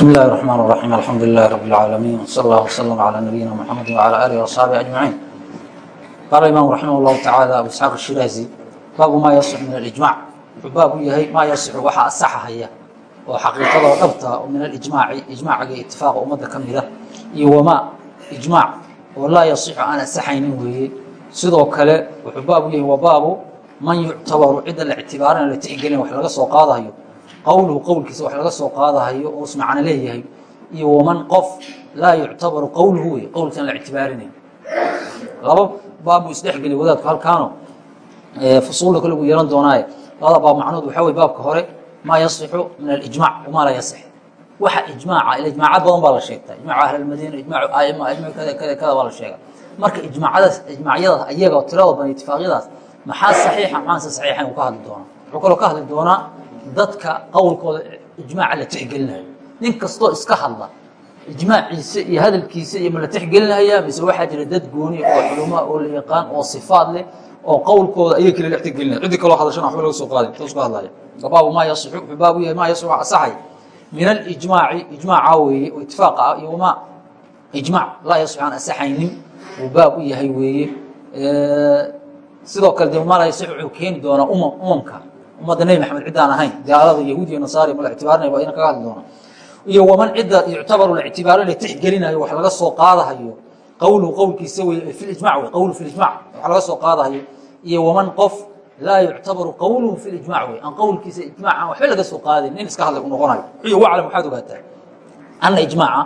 بسم الله الرحمن الرحيم الحمد لله رب العالمين وصلى الله وسلم على نبينا محمد وعلى آله وأصحابه أجمعين قال الإمام رحمه الله تعالى أبو إسحاق الشيرازي باب ما يصح من الإجماع باب يهي ما يصح وحا أصح هي وحقيقة ضبطها ومن الإجماع إجماع اتفاق أمد كملة وما إجماع ولا يصح أن أصحين وهي sidoo kale wuxuu baab u yahay waa baabu man yuctabaru cidda la ictibaarina la tixgelin wax laga soo qaadahayo qowluhu qowlkiisa wax laga soo qaadahayo oo is macno leeyahay iyo waman qof laa yuctabaru qowluhu wey qowlkiisan la ictibaarinayo. Laba baab buu isdhexgeliy wadaadku halkaano fusuulda kale buu yeelan doonaaye. Labada baab macnood waxaa wey baabka hore maa yasixu min alijmac wamaa laa yasix. Waxa ijmaaca ila ijmaacad badan baa la sheegtaa ijmaacu ahlalmadiina ijmaacu aima ijmac kada kada kada baa la sheega marka ijmaacadaas ijmaacyadaas ayaga tirada badan itifaaqyadaas maxaa saxiixa maxaanse saxiixayn uu ka hadli doonaa wuxuu kaloo ka hadli doonaa dadka qowlkooda ijmaaca la tixgelinayo nin kastoo iska hadla ijmaaciisa iyo hadalkiisa iyo ma la tixgelinayaa mise waxaa jira dad gooni oo culumaa oo la yaqaan oo sifaad leh oo qowlkooda ayaga kale la tixgelinaya ciddii kaloo hadashana waxba laga soo qaaday inta ka hadlaya baabu maa yasixu wuxuu baabu yahay maa yasixu asaxay. Min alijmaaci ijmaaca weeye oo itifaaqa ah iyo wamaa ijmaac laa yasixu aan asaxaynin uu baab u yahay weeye. Sidoo kale de mala yasix wuxuu keeni doonaa umam umamka ummadda nebi maxamed ciddaan ahayn. Gaalada yahuud iyo nasaari ma la ictibaarinaya waa ina kaga hadli doona iyo waman cidda yuctabaru la la tixgelinayo wax laga soo qaadahayo qowluhu qowlkiisa wey fi wey qowlu fi wax laga soo qaadahayo. Iyo waman qof laa yuctabaru qowluhu fi wey aan qowlkiisa ijmac waxba laga soo qaadin nin iska hadlay u noqonayo iyo waclam waxaad ogaataa ana ijmaaca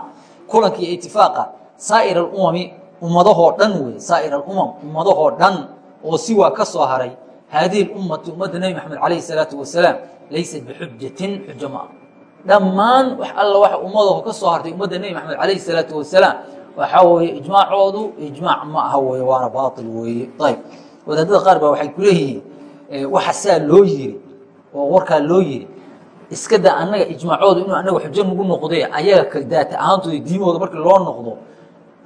kulanka itifaaqa saa'ir alumami ummadahoo dhan wey saa'ir alumam ummadahoo dhan oo siwaa ka soo haray haadihi ummati ummadda nebi maxamed calayhi salaatu wasalaam laysat bixujatin xujo ma ah dhammaan wax alla waxa ummadaho ka soo hartay ummadda nebi maxamed calayhi salaatu wasalaam waxaa weeye ijmaacoodu ijmaac ma aha weye waana baatil weeye ayb wadaadada qaar baa waxay ku leeyihiin waxa saa loo yiri oo warkaa loo yiri iska daa annaga ijmaacoodu inuu annaga xujo nagu noqday ayaga ka daata ahaantooda diimahooda markii loo noqdo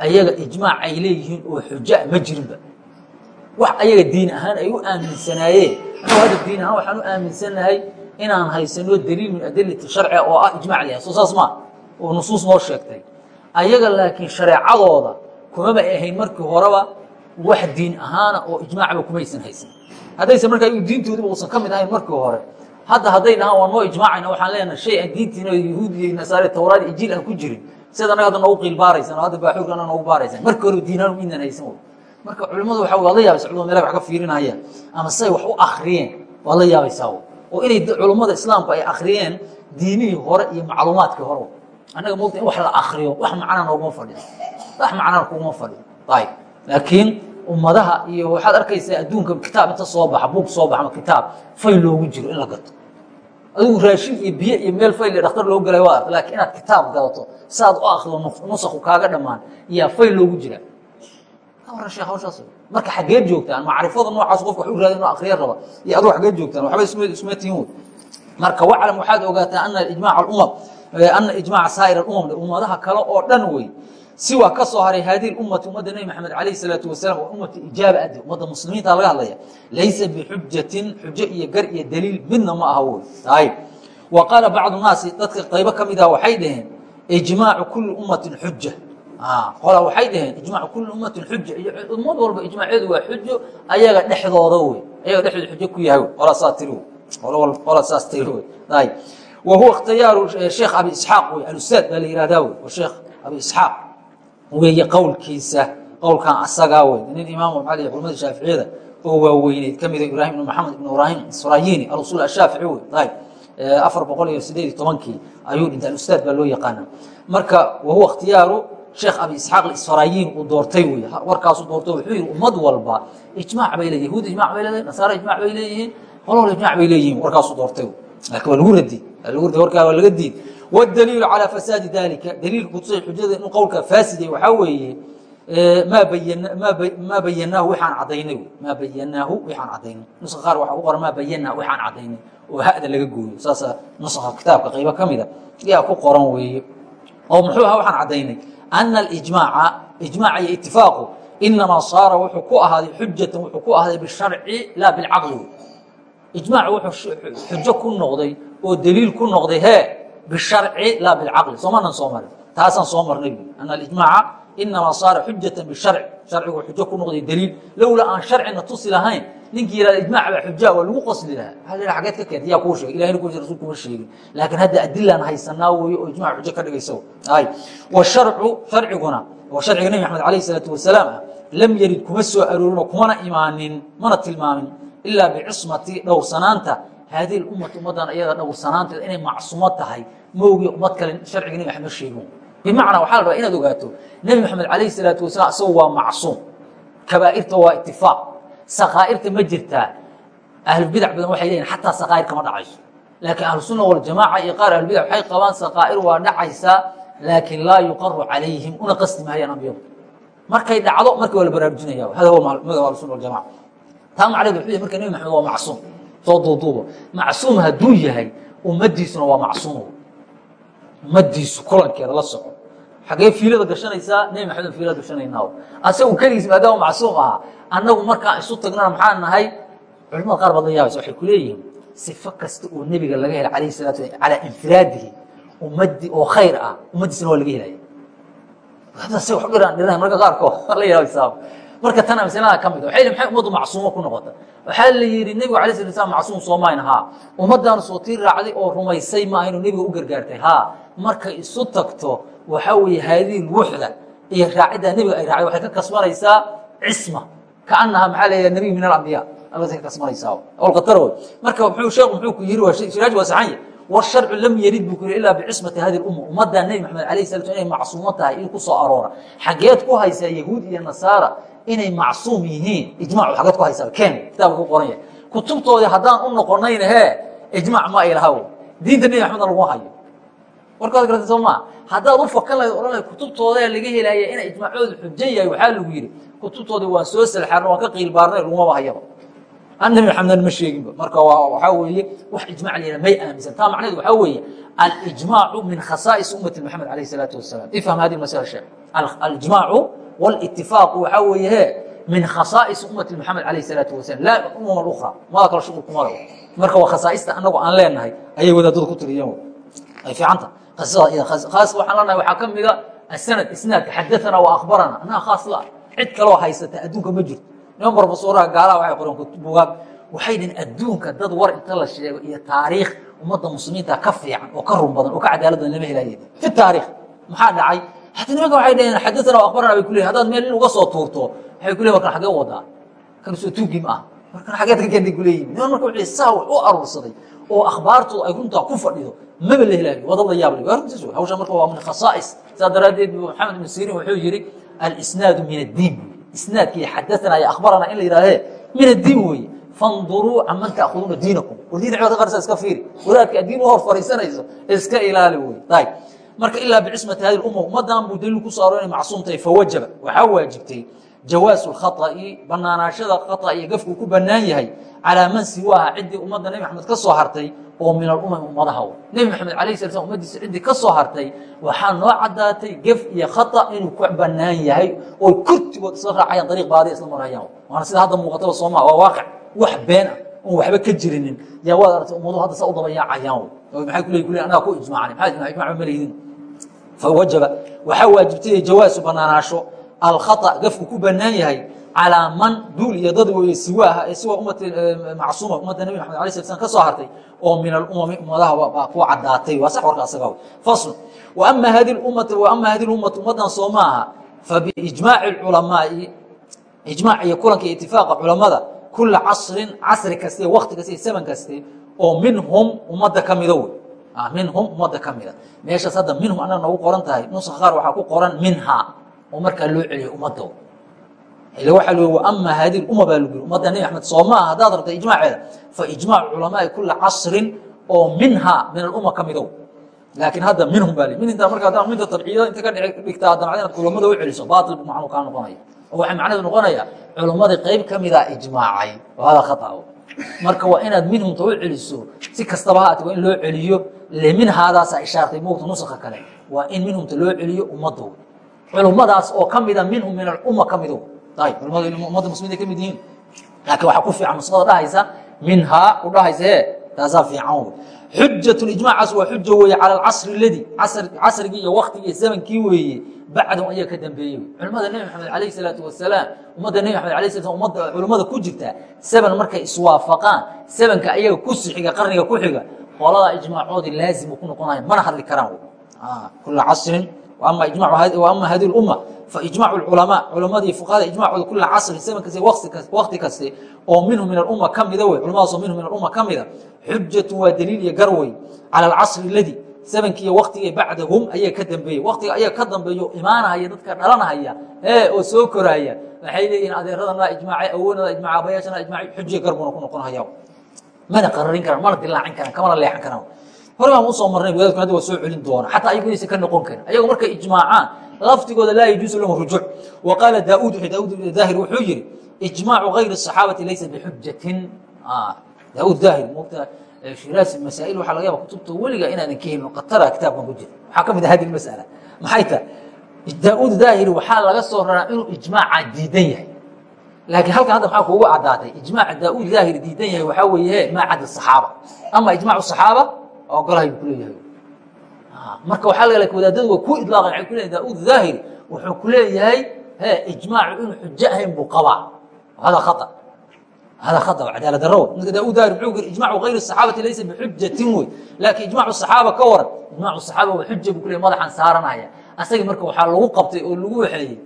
ayaga ijmaac ay leeyihiin oo xuja ma jirinba wax ayaga diin ahaan ay u aaminsanaayeen. Anagu hadda diin ahaan waxaan u aaminsannahay inaan haysano daliil min adilati sharciga oo ah ijmac layahay soo saas maa oo nusuus noo sheegtay. Ayaga laakiin shareecadooda kumaba ahayn markii horeba wax diin ahaana oo ijmaacba kumaysan haysan. Haddaysan marka ayagu diintoodiba uusan ka mid ahayn markii hore hadda hadday dhahaan waa noo ijmaacayna waxaan leenahay shay aan diintiina yahuud iyo nasaare tawraad injiil aan ku jirin. Sida anaga hadda noogu qiil baaraysan oo hadda baaxuurka anaga noogu baaraysan. Markii hore diinaan midnan haysan marka culimmadu waxa waad la yaabaysa culimada meelaha wax ka fiirinayaan ama say wax u akhriyeen waad la yaabaysaa oo inay culummada islaamku ay akhriyeen diinihii hore iyo macluumaadkii hore. Annaga moogta in wax la akriyo wax macna nooguma fadhiyo. Wax macnana kuguma fadhiyo. Ayib. Laakiin ummadaha iyo waxaad arkaysaa adduunka kitaab inta soo baxa buug soo baxa ama kitaab fay loogu jiro in la gato. Adigu raashin iyo biyo iyo meel fayl iyo dhakhtar loo galay waa ark laakiin inaad kitaab gadato si aad u akrido nusakhu kaaga dhammaan yaa fayl loogu jira hawshaas. Marka xageed joogtaan macrifada noocaas qofka wax u raada inuu akriya raba iyo adigu xageed joogtaan waxba isma tihin marka waclam waxaad ogaataa ana ijmaca saa'ir alumam ummadaha kale oo dhan wey siwaa ka soo haray haadihi ummati ummadda nebi maxamed calayhi salaatu wasalaam waa ummati ijaaba ade ummadda muslimiinta laga hadlaya. Laysa bixujatin xujo iyo gar iyo daliil midna ma aha wey ayib wa qaala bacdu naasi dadka qaybo ka mid ah waxay dhaheen ijmaacu kuli ummatin xuja qola waxay dhaheen ijmac kuli ummatin xuja ummad walba ijmaaceedu waa xujo ayaga dhexdooda wey ayaga dhexdooda xujo ku yahay qola saa tiri qola saas tiri wey. Wa huwa ikhtiyaaru sheekh abi isxaaq wey alustaad baa la yihahdaa wey wa sheekh abi isxaaq. Weeye qowlkiisa qowlkan asagaa wey nin imaam maxaa la culamada shaaficiyada oo waaweyneyd ka mida ibrahim ibn maxamed ibn ibrahim israyini alusul ashaafici wey. Ayib afar boqol iyo sideed iyo tobankii ayuu dhintay alustaad baa loo yaqaana marka wa huwa ikhtiyaaru sheekh abi isxaaq isfaraayiin uu doortay wey warkaasu doortay wuxuu yihi ummad walba ijmaac bay leeyihiin yahuud ijmac bay leedahay nasaara ijmac bay leeyihiin qolol ijmac bay leeyihiin warkaasuu doortay laakiin waa lagu radi lagu radi warkaa waa laga diid. Wاdaliilu calى fasaadi dalika daliilka kutusay xujada inuu qowlka faasiday waxaa weeye maa bayan maa bayanaahu waxaan cadaynay maa bayanaahu waxaan cadaynay nuska qaar waxa ku qoran maa bayanaa waxaan cadaynay oo hada laga gooyo. Saasa nuska kitaabka qaybo ka mida yaa ku qoran weeye. Oo muxuu ahaa waxaan cadaynay ana alijmaaca ijmaaca iyo itifaaqu inamaa saara wuxuu ku ahaaday xujatan wuxuu ku ahaaday bisharci laa bilcaqli ijmaac wuxuu xujo ku noqday oo daliil ku noqday hee bisharci laa bilcaqli soomaanan soo marin taasaan soo marnay ana alijmaaca inamaa saara xujatan bisharci sharcigu xujo ku noqday daliil lowlaa aan sharcina tusi lahayn ninkii yihahda ijmac baa xujaa waa lagu qosli lahaa yidhaha xageed ka keenta yaa kuu sheegay ilahina ku rasul kuma sheegin laakiin hadda adilaan haysanaa weeye oo ijmac xujo ka dhigaysa ay washarcu sharciguna oo sharciga nebi maxamed alayh isalaatu wasalaam ah lam yarid kuma soo aroorinoo kumana imaanin mana tilmaamin ilaa bicismati dhowrsanaanta haadihi ummati ummaddan iyada dhowrsanaanteeda inay macsuumo tahay mowgii ummad kale sharciga nebi maxamed sheego bimacnaa waxaa la rabaa inaad ogaato nebi maxamed alayh salaatu wasalaam isagu waa macsuum kabaa'irta waa itifaaq sakaa'irta ma jirtaa ahlubidac badan waxay leeyihiin xataa sakaa'ir kama dhacayso laakiin ahlusunna waljamaaca iyo qaar ahlubidac waxay qabaan sakaa'ir waa dhacaysaa laakiin laa yuqaru calayhim una qasdi maayaan ambiyadu markay dhacdo markii waa la baraarujinaya hada huwa madhab ahlusunna waljamaca taa macnaheed wuxuu yahay marka nebi maxamed waa macsuum soo duuduuba macsuum hadduu yahay ummaddiisuna waa macsuum ummadiisu kulankeeda la soco. Xagee fiilada gashanaysaa nebi maxamed fiilada gashanaynaa asagu keligiis maadaama macsuum ahaa annagu markaan isu tagnana maxaa nahay culamada qaar baad la yaabaysa waxay ku leeyihiin sifo kasta oo nebiga laga hela calayhi salatu calaa infiraadihi ummaddi oo khayr ah ummaddiisana waa laga helaya hadase wax dhiraan dhiraan marka qaarkood la yaabaysaa marka tana masalada ka mid waxay maxay ummaddu macsuumo ku noqota waxaa la yidhi nebigu alay sala slam macsuum soomayn haa ummaddaanu soo tii raacday oo rumaysay ma aynu nebiga u gargaartay haa markay isu tagto waxaa weeye haadihi lwuxda iyo raaciddaa nebiga ay raacday waxay ka kasbanaysaa cisma kaanaha maxaa leeyaha nebiy min alambiya albaas ka kasbanaysaa olqataro marka muxuu sheekhu muxuu ku yiri waa shiraaj waa saxan yahay والشharcu lam yarid buu ku yiri ilaa bcismati hadi اumma ummaddaa nebi maxamed alayh sala sl inay macsuumo tahay in ku soo aroora xageed ku haysaa yahuud iyo nasaara inay macsuum yihiin ijmac xageed ku haysaa ken kitaabka ku qoran yahay kutubtoodii haddaan u noqonayna he ijmac ma ay lahaw diinta nebi maxamedna lagu hayo warkaad garata soo maa haddaad u fakan lahayd odhan lahayd kutubtoodaa laga helaya inay ijmaacoodu xujo yahay waxaa lagu yidhi kutubtoodii waan soo salxaarna waan ka qiilbaarnay lagumaba hayaba nabi maxamedna ma sheeginba marka waxaa weeye wax ijmac la yihah may aaminsan taa macnaheed waxaa weeye alijmaacu min khasaa'is ummati maxamed alayh isalaatu wasalaam ifham hadi masala sheekh alijmaacu wاlitifaaqu waxaa weeye he min khasaa'is ummati maxamed alayh isalaatu wasalam laa umam اlukra mada kale shuqul kuma labo marka waa khasaa'ista anagu aan leenahay ayay wadaadadu ku tiriyeen ay fiicanta khaas waxaan leenahay waxaa ka mida asanad isnaadka xadaana wa akhbarana anaa khaas la cid kaloo haysata adduunka ma jirto niman brofesoraha gaalaha waxay qoreen bugaag waxay dhihin adduunka dad war inta la sheego iyo taariikh ummadda muslimiinta ka fiican oo ka run badan oo ka cadaalad badan lama helaye fi taariikh maxaa dhacay? Hata nimanka waxay dhaheen xadaana wa akhbarana bay kuleeyihin haddaad meel in uga soo tuurto waxay kuleeyihin warkan xagee wadaa. Kan soo tuugim ah. Markan xageed ka keentay kuleeyihin niman marka wuxuu saa wax u aruursaday oo akhbaartooda ay runtaa ku fadhido. Maba la helaayo waa dad la yaab leh waa runtiis wey hawshan marka waa min khasaa'is saa daraaddeed maxamed ibn sirin wuxuu yidhi alisnaadu min addiin isnaadkii xadaana iyo akhbarana in la yidhaahe min addiin weeye fanduruu can man ta'khuduuna diinakum war diin cibada qarsa iska fiiri wadaadka addiin u hor fariisanayso iska ilaali wey marka ilaa bicismati hadi umma ummaddan buu daliil ku saaro inay macsuum tahay fawajaba waxaa waajibtay jawaasu lkhata'i banaanaashada khata iyo gafku ku bannaan yahay calaa man siwaaha ciddii ummadda nebi maxamed ka soo hartay oo min alumam ummadaha nebi maxamed alayh sala slam ummaddiisa ciddii ka soo hartay waxaa noo caddaatay gef iyo khata inuu ku bannaan yahay oo kurtigood isla raacayaan dariiq baadiya isla marayaan waana sida hadda muuqataba sooma waa waaqic wax been ah oon waxba ka jirinin. Yaa waad aragtay ummaduhu hadda saa u dabayaacayaan oo maxay ku leeyi anaga ku ijmaacnay maxaa ijmac ma leydin fawajaba waxaa waajibtay jawaasu banaanaasho. Alkhata gafku ku bannaan yahay calaa man duul iyo dad weeye siwaaha ee siwa ummati macsuuma ummadda nebi maxamed alay sla slam ka hartay oo min alumami ummadaha baa ku caddaatay. Waa sax warka asaga fasl. Waama hadi ummati waama hadi ummati ummaddan soo maaha fabiijmaaci culamaai ijmaac iyo kulanka iyo itifaaqa culamada kula casrin casri kaste wakti kaste iyo zaman kaste oo minhum ummadda ka mida wey minhum ummadda ka mida meeshaas hadda minhum annaga noogu qoran tahay nuska qaar waxaa ku qoran minha oo markaa loo celiyo ummadda ila waxaa l waama haadihi umma baa lagu yiri ummadda nebi axmed soo maaha haddaad rabta ijmaaceeda fa ijmaac culamaai kula casrin oo minha min alumma ka midow laakiin hadda minhum baa min intaa marka haddaan minta tabciida inta ka dhigtaa haddana inaad culammada u celiso baatil macnuu kaa noqonaya oo waxay macnaheedu noqonaya qayb ka mida ijmaacay. Hada khata marka waa inaad minhumta u celiso si kastaba haati waa in loo celiyo le minhaadaasaa ishaartay mowta nusakha kale. Waa in minhumta loo celiyo ummaddo culummadaas oo ka mida minhum min alumma ka mido ummadda muslimiinta ka mid yihiin. Laakiin waxaa ku fiican nuskhada dhahaysa minhaa u dhahaysa e taasaa fiican wey xujat ijmacaas waa xuja weeye cala alcasri ladi casrigii iyo waktigii iyo zamankii weeye bacdahum ayaa ka dambeeyey. Culimmada nebi maxamed alayh salaatu wasalaam ummadda nebi maxamed alay sla ummadda culimmada ku jirta seban markay iswaafaqaan sebanka ayaga ku sixiga qarniga ku xiga qolada ijmaacoodii laazim ku noqonaya mana hadli karaan. Kula casrin ama hadi umma faijmac culamaa culamadii fuqahada ijmacooda kula casrin seban kasta wakti kaste oo minhu min alumma ka mida wey culamadaasoo minhu min alumma ka mida xujatu waa daliil iyo garwey cala alcasri ladi sabankiiyo waktigii bacdahum ayaa ka dambeeyey waktiga ayaa ka dambeeyo imaanahaya dadka dhalanahaya ee oo soo koraaya waxay leeyihiin adeeradan laa ijmaacay awoonada ijmaca abayaashan ijmaacay xujiya garbuuna ku noqon mana qararin karaan mana dilaacin karaan kamana leexan karaan. Hore baan u soo marnay wadaadkun hadda waa soo celin doona. Xataa ayagu ka noqon karin ayagu markay ijmaacaan laftigooda laa yajuusu lahum rujuuc. Wa qaala daauud daauud daahir wuxuu yidhi ijmaacu gayri saxaabati laysa bixujatin ah daauud daahir mogta shiraasi masaail waxaa laga yaaba kutubta weliga inaadan ka helin katara kitaabkan ku jira waxaa ka mid ah hadi masala maxay tahay daauud daahiri waxaa laga soo raraa inuu ijmaaca diidan yahay laakiin halkan hadda maxaa kuugu caddaatay ijmaaca daauud daahiri diidan yahay waxaa weeye maa cadda saxaaba ama ijmaacu saxaaba ogolahay buu kuleeyahay marka waxaa laga lak wadaadadu waa ku idlaaqan waxay kuleeyahay daauud daahiri wuxuu ku leeyahay he ijmaacu inuu xujo ahayn buu qabaa hada khata hada khata cadaalad darro ninka daauud daahir muxuu yiri ijmaacu gayri saxaabati laysa bixujatin wey laakiin ijmaacu saxaaba ka waran ijmaacu saxaaba waa xuja buu kuleeyahay madaxan saaranaya asagii marka waxaa lagu qabtay oo lagu waxeeyey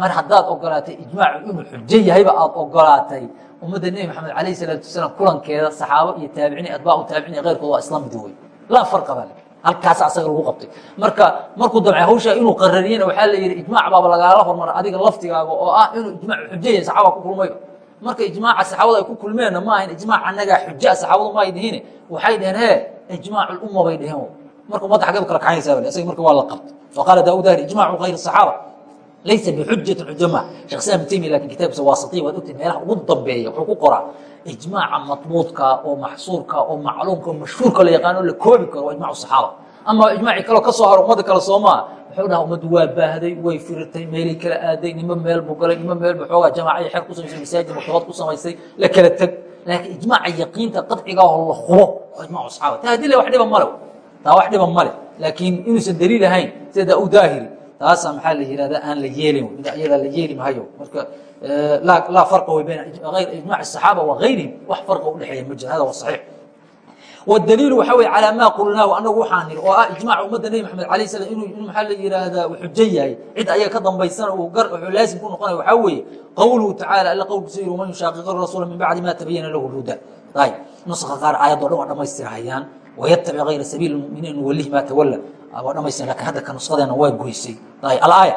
mar haddaad ogolaatay ijmaacu inuu xujo yahayba aad ogolaatay ummadda nebi maxamed alayh salaatu wasalaam kulankeeda saxaabo iyo taabicin atbaacu taabicin keyrkood waa isla mid wey laa farqa bale halkaas asaga lagu qabtay marka markuu damcay hawshaa inuu qarariyena waxaa la yidhi ijmaac baaba lagaala hormara adiga laftigaaga oo ah inuu ijmaac xujo yahay saxaaba ku kulmayba marka ijmaaca saxaabada ay ku kulmeenna ma ahayn ijmac annagaa xujaa saxaabadu ma ay waxay dhaheen he ijmaac ulumma bay dhaheen marka umadda xagee u kala kacanaysaa bale isaga marka waa la qabtay. Wa qaala daawud ahli khayr saxaaba laysa bixujati cujama sheekh islam taymiya laakiin kitaabkiisa waasitiya waad ogtay meelaha ugu dambeeya wuxuu ku qoraa ijmaaca matbuudka oo maxsuurka oo macluumka oo mashhuurka la yaqaano la koobi karo waa ijmacu saxaaba ama ijmaaci kaleo ka soo haro ummada kale soomaa wuxuu dhaha ummaddu waa baahday way firirtay meelay kala aaday nimo meel buu galay nimo meel buu xoogaa jamaacayo xeer ku samaysay masaajid maktabad ku samaysay la kala teg laakiin ijmaaca yaqiinta qadciga oo la hubo waa ijmacu asxaaba. Taa haddii le wax dhiba male taa wax dhiba male laakiin inuusan daliil ahayn sidaa u daahiri. Taasaa maxaa la yihahdaa aan la yeelin bidacyadaa la yeeli mahayo. Marka eh, laa farqa wey bayna ijmac asaxaaba wa gayrihim wax farqa udhexeeya ma jira hada wa saxiix wاdaliilu waxaa wey calaa maa qulnaahu anagu waxaan niri oo ah ijmac ummadda nebi maxamed alay slam inuu maxaa la yihahdaa uu xujo yahay. Cid ayaga ka dambaysana uu laasim ku noqonaya waxaa weeye qowluhu tacala alla qowlkiisa yiri waman yushaaqiq rasuula min bacdi ma tabayana lahu lhuda ayb nuska qaar aayadoo dhan waa dhamaystirhayaan waytabic gayra sabiili muminiin nuwalihi maa tawala waa dhamaystiran laakiin hadda ka nusqadeena waa goysay. Alaaya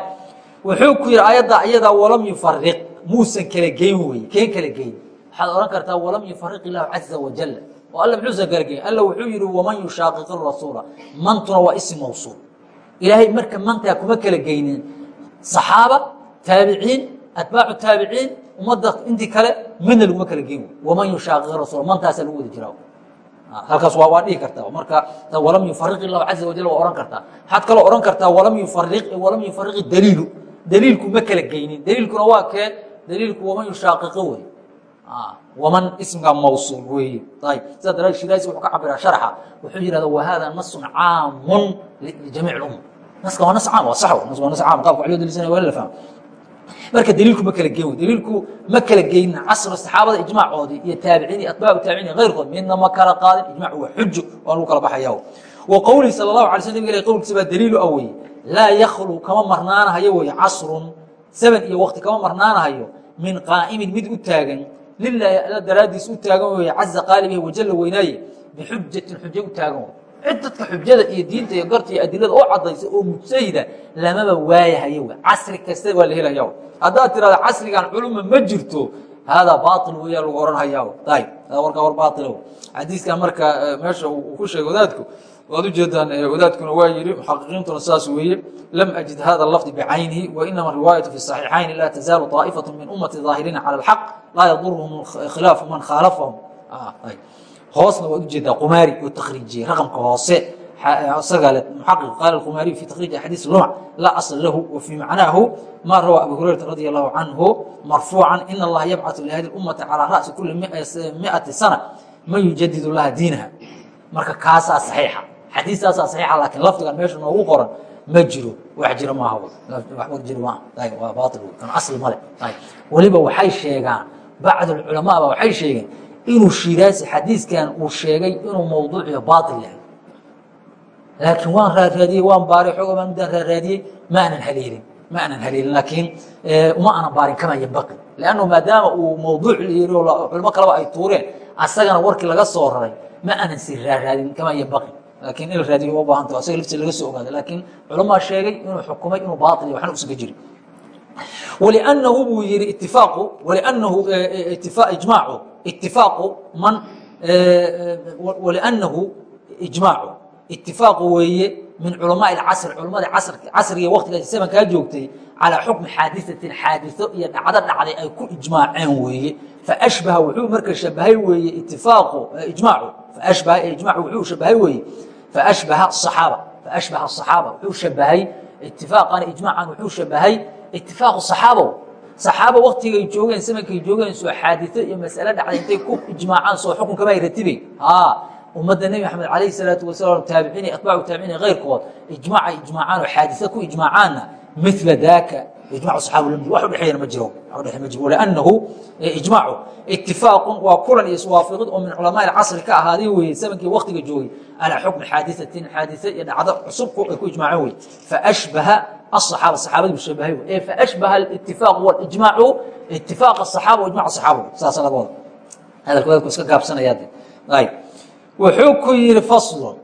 wuxuu ku yihi aayadda iyadaa walam yufariq muusan kala geyn weye keen kala geyn. Waxaad odhan kartaa walam yufariq illahu caza wajal oo alla muxuusan kala geyn alla wuxuu yihi waman yushaaqiq rasuula. Mantuna waa isim mawsuul. Ilaahay marka mantaa kuma kala geynin. Saxaaba taabiciin atbaacu taabiciin ummadda intii kale midna laguma kala geyn waman yushaaqiq rasuula mantaasaa lagu wada jiraa halkaas waa waa dhihi kartaa marka walam yufariq ilahu caza wajal waa ohan kartaa waxaad kaloo ohan kartaa walam yufariq walam yufariq daliilu. Daliilku ma kala geynin. Daliilkuna waa kee? Daliilku waman yushaaqiqo wey waman ismka mawsuul weeye ayb sidaa daraad shiraasi wuxuu ka cabiraa sharxa. Wuxuu yihahda wahada nasun caamun lijamiic اlumma naska waa nas caam waa sax nas waa nas caam. Qaabka wax loo dalisanaya waa la fahmo marka daliilku ma kala geyn daliilku ma kala geynin casr saxaabada ijmaacoodii iyo taabiciin iyo atbaacu taabiciin keyrkood midna ma kala qaadin ijmac waa xujo waa lagu kala baxaya wa qowlihi sala allahu alay sl nabig ilah qowlkiisa baa daliilu ah weye laa yakhlu kama marnaanahayo weye casrun saban iyo wakti kama marnaanahayo min qaa'imin mid u taagan lilaahi alla daraaddiis u taagan weye caza qaalibihi wajalla weynaaye bixujatin xujo u taagan wey cid dadka xujada iyo diinta iyo garta iyo adilada oo cadaysa oo mujtahida lamaba waayahayo w casri kasta waa la helaya haddaad tirahda casrigan culuma ma jirto haadaa bail weyaa lagu ohanhaya ayb warkaa war bail xadiiskan marka meesha uu ku sheegay wadaadku waad ujeedaan wadaadkuna waa yihi muxaqiqiintuna saas weeye lam ajid hada lafdi bicaynihi wainama riwaayatu fi صaxiixayn laa tazaalu طaa'ifaة min ummati ظaahiriina calى اlxaq laa yadurhum khilaafu man khaalafahum hoosna waad ujeedaa qumaari oo takriijiyey raqamka hoose isagaa le muxaqiq qaala qumaariy fi takriij axadiis lumc laa asl lahu wa fii macnaahu ma rawaa abu hurayrata radi allahu canhu marfuucan in allaha yabcatu lihadi ummati calaa ra'si kuli miati sana man yujadidu laha diinaha marka kaasaa saxiixa xadiistaasaa saxiixa laakiin lafdigan meesha noogu qoran ma jiro. Wax jiro maaha jiro maaha. Waa baatil kan asli male weliba waxay sheegaan bacd alculamaa ba waxay sheegeen inuu shiraasi xadiiskan uu sheegay inuu mawduuciyo baatil yahay. Laakiin waan raaraadiyey waan baaray xooga baan muddaan raaraadiyey ma aanan haleelin ma aanan haleelin laakiin uma aanan baarin kama yanbaqi lannu maadaama uu mawduuc yiri culimo kaleba ay tuureen asagana warkii laga soo raray ma aanan si raaraadin kama yanbaqi laakiin in la raadiyo uma baahanta asaga laftiisa laga soo ogaada laakiin culamaa sheegay inuu xukumay inuu baatil waxna usaga jiri ولأنه buu yihi اتiفاaqu ولأنhu iجmاacu اتiفاaqu man ولأنhu iجmاacu itifaaqu weeye min culamaai casr culamada casriga waktiga zamankaa joogtay calaa xukmi xaadiatin xaadiso iyo dhacdo dhacday ay ku ijmaaceen weeye faashbaha wuxuu marka shabahay weeye itifaaqu ijmaacu faashbaha ijmaacu wuxuu shabahay weeye faashbaha saxaaba faashbaha saxaaba wuxuu shabahay itifaaqan ijmaacan wuxuu shabahay itifaaqu saxaaba saxaaba waktigay joogeen samankay joogeen soo xaadiso iyo masale dhacday intay ku ijmaacaan soo xukun kamay ratibay haa ummadda nebi maxamed calayhi salaatu wasalaam taabiciin atbaacu taabiciin keyrkood ijmaacay ijmaacaan oo xaadisa ku ijmaacaanna mila daaka ijmac saxaaba la mid wax udhexeeyana ma jiro waliannahu ijmaacu itifaaqun waa kulan iyo iswaafaqid oo min culamaa casri ka ahaaday weeye zamankii waktiga joogay calaa xukmi xaadiثatin xaadisa iyo dhacdo cusub ku ijmaaceen weye faashbaha asaxaaba saxaabadii bu shabahay wey ee faashbaha itifaaq walijmaacu itifaaq asaxaaba wa ijmac asaxaaba saasa laga wada hadalka wadalku iska gaabsanayaa ayb wuxuu ku yihi faslun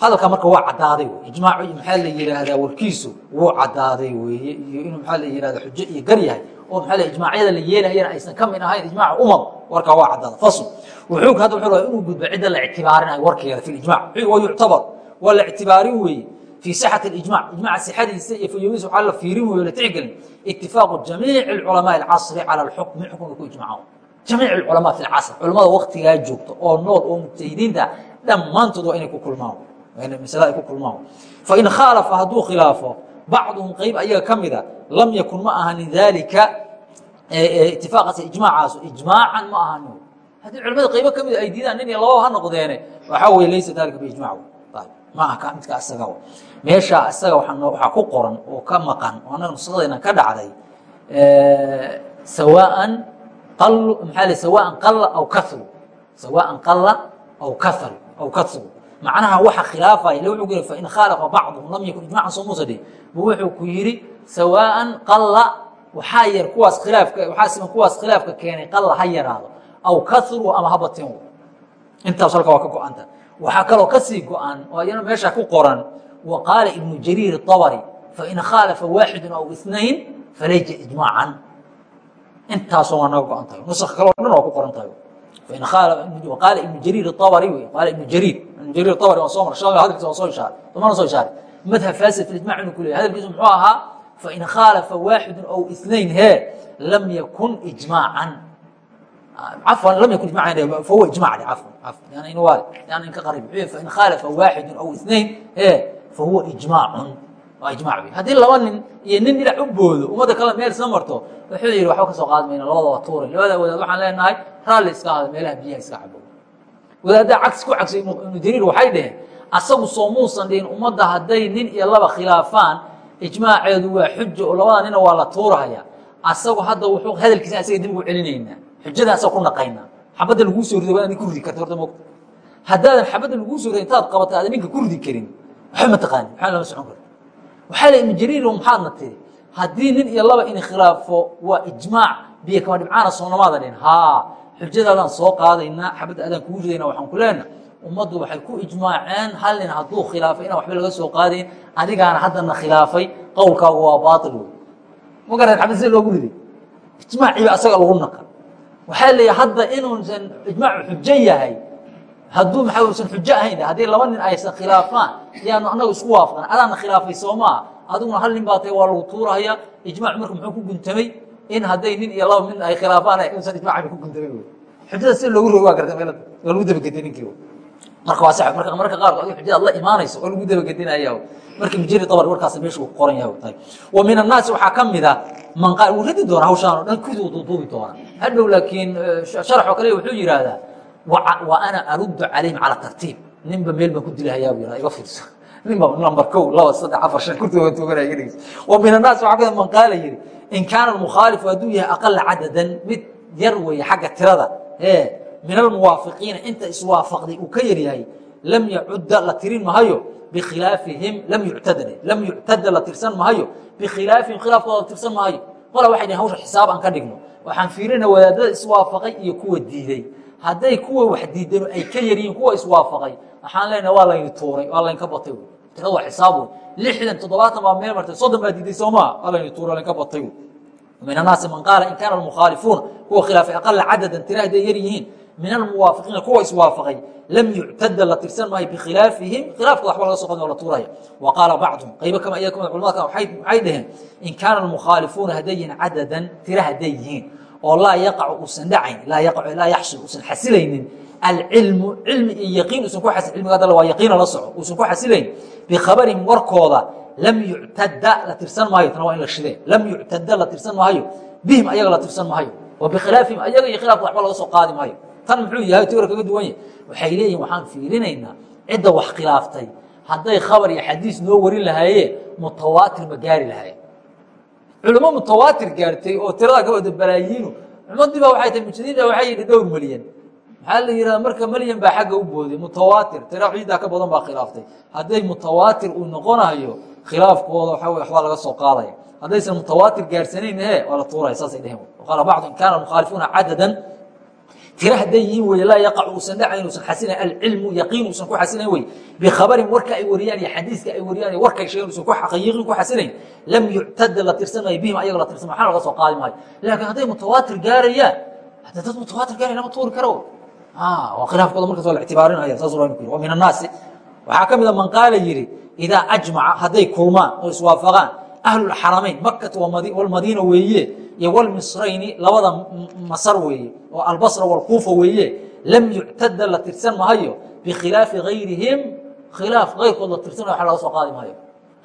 hadalka marka waa cadaaday ijmaac maxaa la yihaahdaa warkiisu wuu cadaaday weeye iyo inuu maxaa la yihahda xujo iyo gar yahay. Oo maxaa la ijmaacyada la yeelayana aysan ka mid ahayn ijmaaca umam warkaa waa cadaaday fasl. Wuxuu hadda wuxuu rabaa inuu gudbo cidda la ictibaarinayo warkeeda fi ijmac wa yuctabar. Waa la ictibaarin weeye fii sixati ijmac ijmaca sixadiisa iyo fayoodiisa waxaa la fiirin weeye la tixgelin. Itifaaqu jamiici culamaai alcasri cala alxukmi xukunka ku ijmaco jamiic اculamaa fi casr culamada waktigaa joogta oo nool oo mujtahidiinta dhammaantood waa inay ku kulmaan masale ay ku kulmaan. Fain khaalafa hadduu khilaafo bacduhum qeyb ayaga ka lam yakun ma ahanin daalika itifaaqaas ijmaacaasu ijmaacan ma ahanin haddii culamada qaybo ka mida ay diidaan nin iyo laba ha noqdeene waxaa weye laysa dalika biijmac ma aha midka isaga meesha isaga waxaa ku qoran oo ka maqan oo annaga ka dhacday sawaan maaa l sawaan qala aw karu sawaan qala aw karu aw karu macnaha waxa khilaafaya le wuxuu ku yihi fain khaalaqa bacduhum lam yakun ijmacan soo musade bu wuxuu ku yidhi sawaan qalla waxaa yar kuwaas khilaafka waxaa siman kuwaas khilaafka keenay qalla ha yaraado aw karu ama habatin intaas halka waa ka go-anta. Waxaa kaloo ka go-an oo iyana meesha ku qoran wa qaala ibnu jariir طabari fain khaalafa waaxidun aw inayn falaysa ijmaacan intaasoo waa naga go-an tahay. Nusa kaloo dhan waa ku qoran tahay. Qaala ibnu jariir abari qaala ibnu jariir jarir abri waan soo mar shalay hadalkiisa waan soo ishaaray damaana soo ishaaray madhab fasid ijmac inuu ku leeyay hadalkiisu muxuu ahaa fain khaalafa waaxidun ow inayn he lam yakun ijmaacan cafwan lam yakun ijmacan fahuwa ijmac de cafwan cafwan yani in waale yani in ka qarib muxuu fain khaalafa waaxidun ow inayn he fahuwa ijmaacun waa ijmac wey haddii laba nin iyo nin dhinac u boodo ummadda kale meel isla marto wuxuu yidhi waxba ka soo qaadi mayna labada waa tuuray labada wadaad waxaan leenahay raalli iska hada meelaha biyaha iska cabo wadaaddaa cagsi ku cagsay ibnu jariir waxay dhaheen asagu soo muusan dhihin ummadda hadday nin iyo laba khilaafaan ijmaaceedu waa xujo oo labada nina waa la tuurahaya. Asagu hadda wuxuu hadalkiisa asaga dib ugu celinaynaa xujada asaga ku naqaynaa. Xabadda laguu soo riday waa nin ku ridi karta horta mogta haddaadan xabadda laguu soo riday intaad qabata aadan ninka ku ridi karin waxba ma taqaani maxaa lama socon karta waxaa la ibnu jariir maxaadna tiri? Haddii nin iyo laba in khilaafo waa ijmaac biyo kama dhibcaana soonamaada dhin haa xujadaadaan soo qaadaynaa xabadda adaan kugu ridayna waxaan ku leenaha ummaddu waxay ku ijmaaceen hal nin hadduu khilaafay inaan waxba laga soo qaadayn adigaana haddana khilaafay qowlkaagu waa baail wey ma garan xabad sida loogu riday? Ijmaaciiba asaga lagu naqan waxaa leeyahay hadda inuusan ijmaacu xujo yahay hadduu maxaa usan xujo ahayn haddii laba nin aysan khilaafaan yaanu annagu isku waafaqan adaana khilaafay soo maa adiguna hal nin baa tahay waa lagu tuurahaya. Ijmac marka muxuu ku guntamay in hadday nin iyo laba min ay khilaafaan inuusan ijmaca ku guntamay wey. Xujada si loogu rogi waa garta meel waa lagu dabagedey ninkii marka waa sax marka marka qaarkood adiga xujada la imaanayso oo lagu dabagedinaya marka mujari dabr warkaas meesha uu qoran yahay tahay. Wa min annaasi waxaa ka mid a man qaal wuu radi doona hawshaan oo dhan kuduu duuduubi doona hadhow laakiin sharax oo kale wuxuu yidhaahdaa wa ana aruddu calayhim cala tartiib. Ninba meel baan ku dilahayaa bu yihahda iga fiirso ninba number kow laba saddex afar shan kurtooga tooganaya iga dhegeyso wa min annaas waxaa ka mid man qaala yidhi in kaana almukhaalifu hadduu yahay aqala cadadan mid yar weeye xagga tirada ee min almuwaafiqiina inta iswaafaqday uu ka yar yahay lam yacudda la tirin mahayo bikhilaafihim lam yuctada lam yuctada la tirsan mahayo bikhilaafihim khilaafkooda la tirsan mahayo qola waxay dhaheen hawsha xisaab aan ka dhigno. Waxaan fiirina wadaadada iswaafaqay iyo kuwa diiday. Hadday kuwa wax diidano ay ka yaryihiin kuwa iswaafaqay waxaan leenaha waa layni tuuray waa laynka batay tirada waa xisaab wey lixdan toddobaatan baa meel martay. Soddon baa diiday soo maa tuuray laynka batay. Wey min annaasi man qaala in kaana almukhaalifuuna kuwa khilaafay aqala cadadan tira hadday yar yihiin min almuwaafiqiina kuwa iswaafaqay lam yuctada la tirsan maayo bikhilaafihim khilaafkooda waxba laga so qadin oo la tuuraya. Wa qaala bacduhum qaybo kama iya ka mid culamada kan waxay dhaheen in kaana almukhaalifuuna hadday yihiin cadadan tira hadday yihiin oo laa yaqacu uusan dhacayn laa yaqacu laa yaxsul uusan xasilaynin alcilmu cilmi iyo yaqiin uusan ku cilmiga hadda waa yaqiina la soco uusan ku xasilayn bikhabarihim warkooda lam yuctada la tirsan maayo tana waa in la shidee lam yuctada la tirsan maayo bihim ayaga la tirsan maayo wa bikhilaafihim ayaga iyo khilaafka waxba laga soo qaadi maayo. Tan muxuu yahay tiora kaga duwan yahy waxay leeyihiin waxaan fiirinaynaa cidda wax khilaaftay hadday khabar iyo xadiis noo warin lahaayeen mutawaatir ma gaari lahayen culimo mutawaatir gaartay oo tirada ka wada balaayiinu cumadii ba waxay tahay mujtadiinta waxay yidhi dhowr milyan maxaa la yihahda marka milyan baa xagga u booday mutawaatir. Tira ciiddaa ka badan baa khilaaftay. Hadday mutawaatir uu noqonayo khilaafkooda waxa wey waxbaa laga soo qaadaya haddaysan mutawaatir gaarhsanayn he waa la tuuraya saasay dheheen qaala bacdu in kaana mukhaalifuuna cadadan. Tira hadday yihiin wey laa yaqac uusan dhacayn usan xasilayn alcilmu yaqiin uusan ku xasilayn wey bikhabarin warka ay wariyaan iyo xadiiska ay wariyaan iyo warkay sheegen usan xaqiiqin ku xasilayn lam yuctada la tirsan maayo bihim ayaga la tirsan maxaa laga soo qaadi maayo? Laakiin hadday mutawaatir gaarayaan hadda dad mutawaatir gaaraya lama tuuri karo khilaafkooda markaas waa la ictibaarinaya waxaa ka mid a man qaala yidhi idaa ajmaca hadday kulmaan oo iswaafaqaan ahlulxaramayn makata walmadiina weeye iyo walmisrayni labada masar weeye oo albasra walkuufa weeye lam yuctada la tirsan mahayo bikhilaafi gayrihim khilaaf kayrkood la tirsan wa laga soo qaadi maayo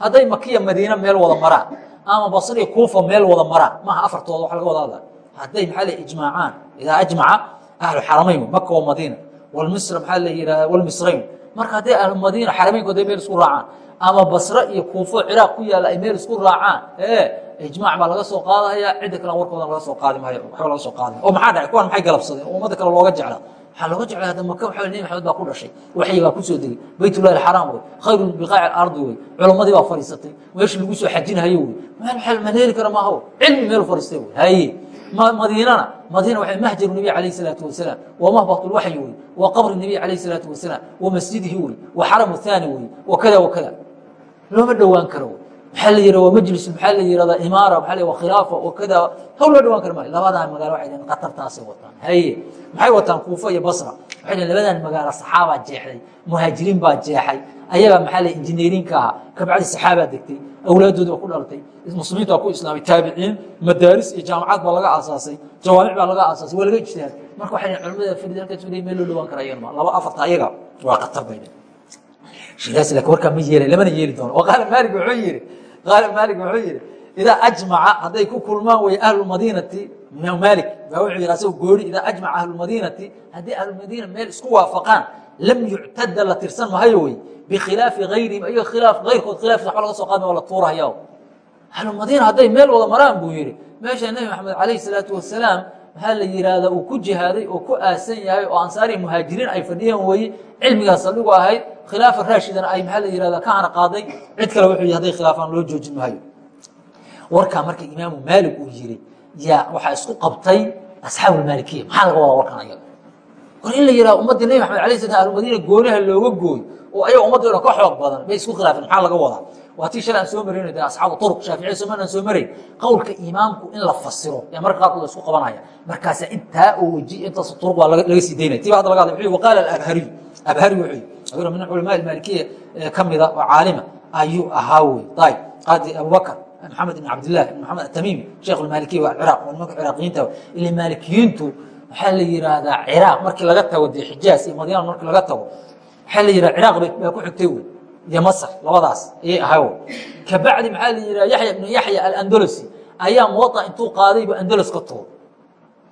hadday makiya madiine meel wada maraan ama basriya kuufa meel wada maraan maaha afartooda wa laga wada hadla hadday maxaa ijmaacaan idaa ajmaca ahlu xaramayn maka wamadiina walmisr maxaa la yihahda walmisrayn marka hadday ahlu madiina xarameynkood ay meel isku raacaan ama basre iyo kuufo ciraaq ku yaalla ay meel isku raacaan ijmaac baa laga soo qaadaya cidda kale warkooda laga soo qaadi maayo waxba laga soo qaadi oo maxaa dhacay kuwan maxay galabsadeen oo ummadda kale looga jeclaa waxaa looga jeclay hadda maka waxa nebi maxamed baa ku dhashay waxyi baa ku soo degay baytullahi alxaraam wey khayru biqaaci alardi wey culammadii baa fadhiisatay meeshii lagu soo xajinahayo wey meel maxaa maneeli kara maaha cilmi meel fadhiistay wey haye madiinana. Madiina waa mahjaru nebi alayh salaatu wasalaam. Wa mahbatulwaxyi wey wa qabri nebi alayh salaatu wasalaam. Wa masjidihi wey wa xaramu haani wey wa kada wa looma dhowaan karo maxaa la yihah waa majlis maxaa la yihahdaa imaara maa la wa khilaafa wa kada. Loo dhawaan kara maayo labadaa magaalo waxay dhaheen qatartaasay wataan. Haye. Maxay wataan kuufa iyo basra dhaheen labadan magaalo saxaabaa jeexday muhaajiriin baa jeexay ayagaa maxaa la injineerinka ahaa kabacdi saxaabaa degtay awlaadooda ku dhalatay muslimiinta ku islaamay taabiciin madaaris iyo jaamacaad baa laga aasaasay jawaamic baa laga aasaasay waa laga ijtihaad. Marka waxay dhaheen culamada fadid halkaas fadhiya meel loo dhawaan kara ayagana ma laba afarta ayaga waa qatar bay sheekaas laakiin warkaa ma yeelay lamana yeeli doono. Oo qaala maalik wuxuu yidhi qaala maalik wuxuu yidhi idaa ajmaca hadday ku kulmaan wey ahlulmadiinati imaam maalik baa wuxuu yidhi asagoo goori idaa ajmaca ahlulmadiinati. Haddii ahlulmadiina meel isku waafaqaan lam yuctada la tirsan mahayo wey. Bikhilaafi gayrihim ayaga khilaaf gayrkood khilaafkiisa waxba laga soo qaadma waa la tuurahaya ahlulmadiina hadday meel wada maraan buu yidhi. Meesha nebi maxamed calayhi salaatu wasalaam maxaa la yihahdaa uu ku jihaaday oo ku aasan yahay oo ansaari muhaajiriin ay fadhiyeen weeye cilmigaas saldhigu ahayd khilaafa raashidana ay maxaa la yihahdaa ka hana qaaday. Cid kale wuxuu hadday khilaafaan loo joojin maayo. Warkaa marka imaamu maalik uu yiri yaa waxaa isku qabtay asxaabulmaalikiya maxaa laga wadaa warkan ayaga? War in la yihahdo ummaddii nebi maxamed alay slam almadiina gooniha looga gooy oo ayaga ummadda ka xoog badan bay isku khilaafeen maxaa laga wadaa? Waa tii shalay aan soo marayno de asxaabu turuq shaaficiya soomalian aan soo marayn qowlka imaamku in la fasiro yaa marka qaarkood la isku qabanaya. Markaasa intaa oo weji intaas turuq waa laga sii daynaya tiba hadda laga hadlay wuxuu waqaala alabhariy abhari wuxuu abhari min culamaa almaalikiya ka mida oo caalima ayuu ahaa wey ayib qaadi abubakar maxamed ibn cabdillaah ibn maxamed atamimi sheekh almaalikiya waa ciraaq waa nimanka ciraaqiyiinta ile maalikiyiintu waxaa la yihahdaa ciraaq markii laga tago dee xijaaz iyo madiina markii laga tago waxaa la yihahda ciraaq baa ku xigtay wey iyo masr labadaas ayay ahay kabacdi maxaa la yihaha yaxya ibnu yaxya alandolosi ayaa muwaطa intuu qaadaybu andolos ka tuur.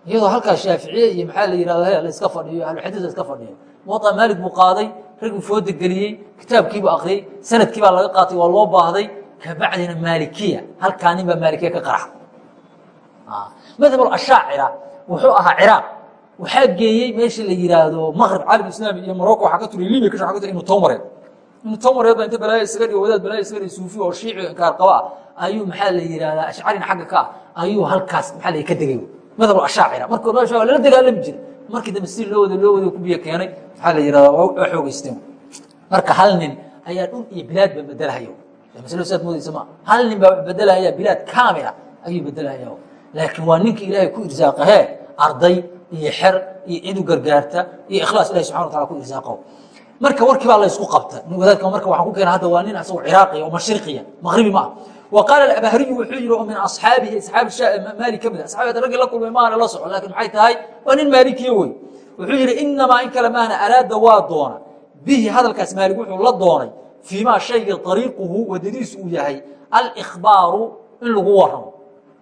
Iyadoo halkaas shaaficiye iyo maxaa la yihahda la iska fadhiyo ahluxadiis la iska fadhiyo. Muwaطa maalik buu qaaday ragbuu fooda geliyey kitaabkiibuu akriyey sannadkii baa laga qaatay waa loo baahday kabacdina maalikiya halkaa nin baa maalikiya ka qarax madhab ashaacira wuxuu ahaa ciraaq. Waxaa geeyey meesha la yihaahdo maqrib caalam islaami iyo morocco waxaa ka turiy libya ka inuu towmareed inuu towmareed ba inta balaaya isaga dhigo wadaad balaaya isaga dhigo suufi oo shiici inkaar qaba ah ayuu maxaa la yihahdaa ashcarina xagga ka ah ayuu halkaas maxaa la ka degay. Madhab ashaacira marka hore lala dagaalami jiray. Markii dambe si loo wada loo wada ku biyo keenay maxaa la yihahdaa waa xoogeysteen marka hal nin ayaa dhul iyo bilaad ba bedelhayo maslo saad moodeysa ma hal nin baa bedelahaya bilaad kaamila? Ayuu bedelhaya laakiin waa ninka ilaahay ku irsaaqahee arday iyo xer iyo cidu gargaarta iyo ikhlaas ilahi subxana wa taala ku irsaaqo. Marka warkii baa laysku qabta wadaadka marka waxaan ku keena hadda waa nin asagoo ciraaqiya oo mashriqiya maqribi ma ah wa qaala abahriyu wuxuu yihi oo min asxaabihi asxaabi maalik ka mid asxaabi hadda raggii la kulmay maana la soco laakiin maxay tahay? Waa nin maalikiya wey wuxuu yihi inamaa in kale maana araada waa doona. Bihi hadalkaas maalik wuxuu la doonay fii maa shayga ariiquhu wadadiisu uu yahay alkhbaaru in lagu waramo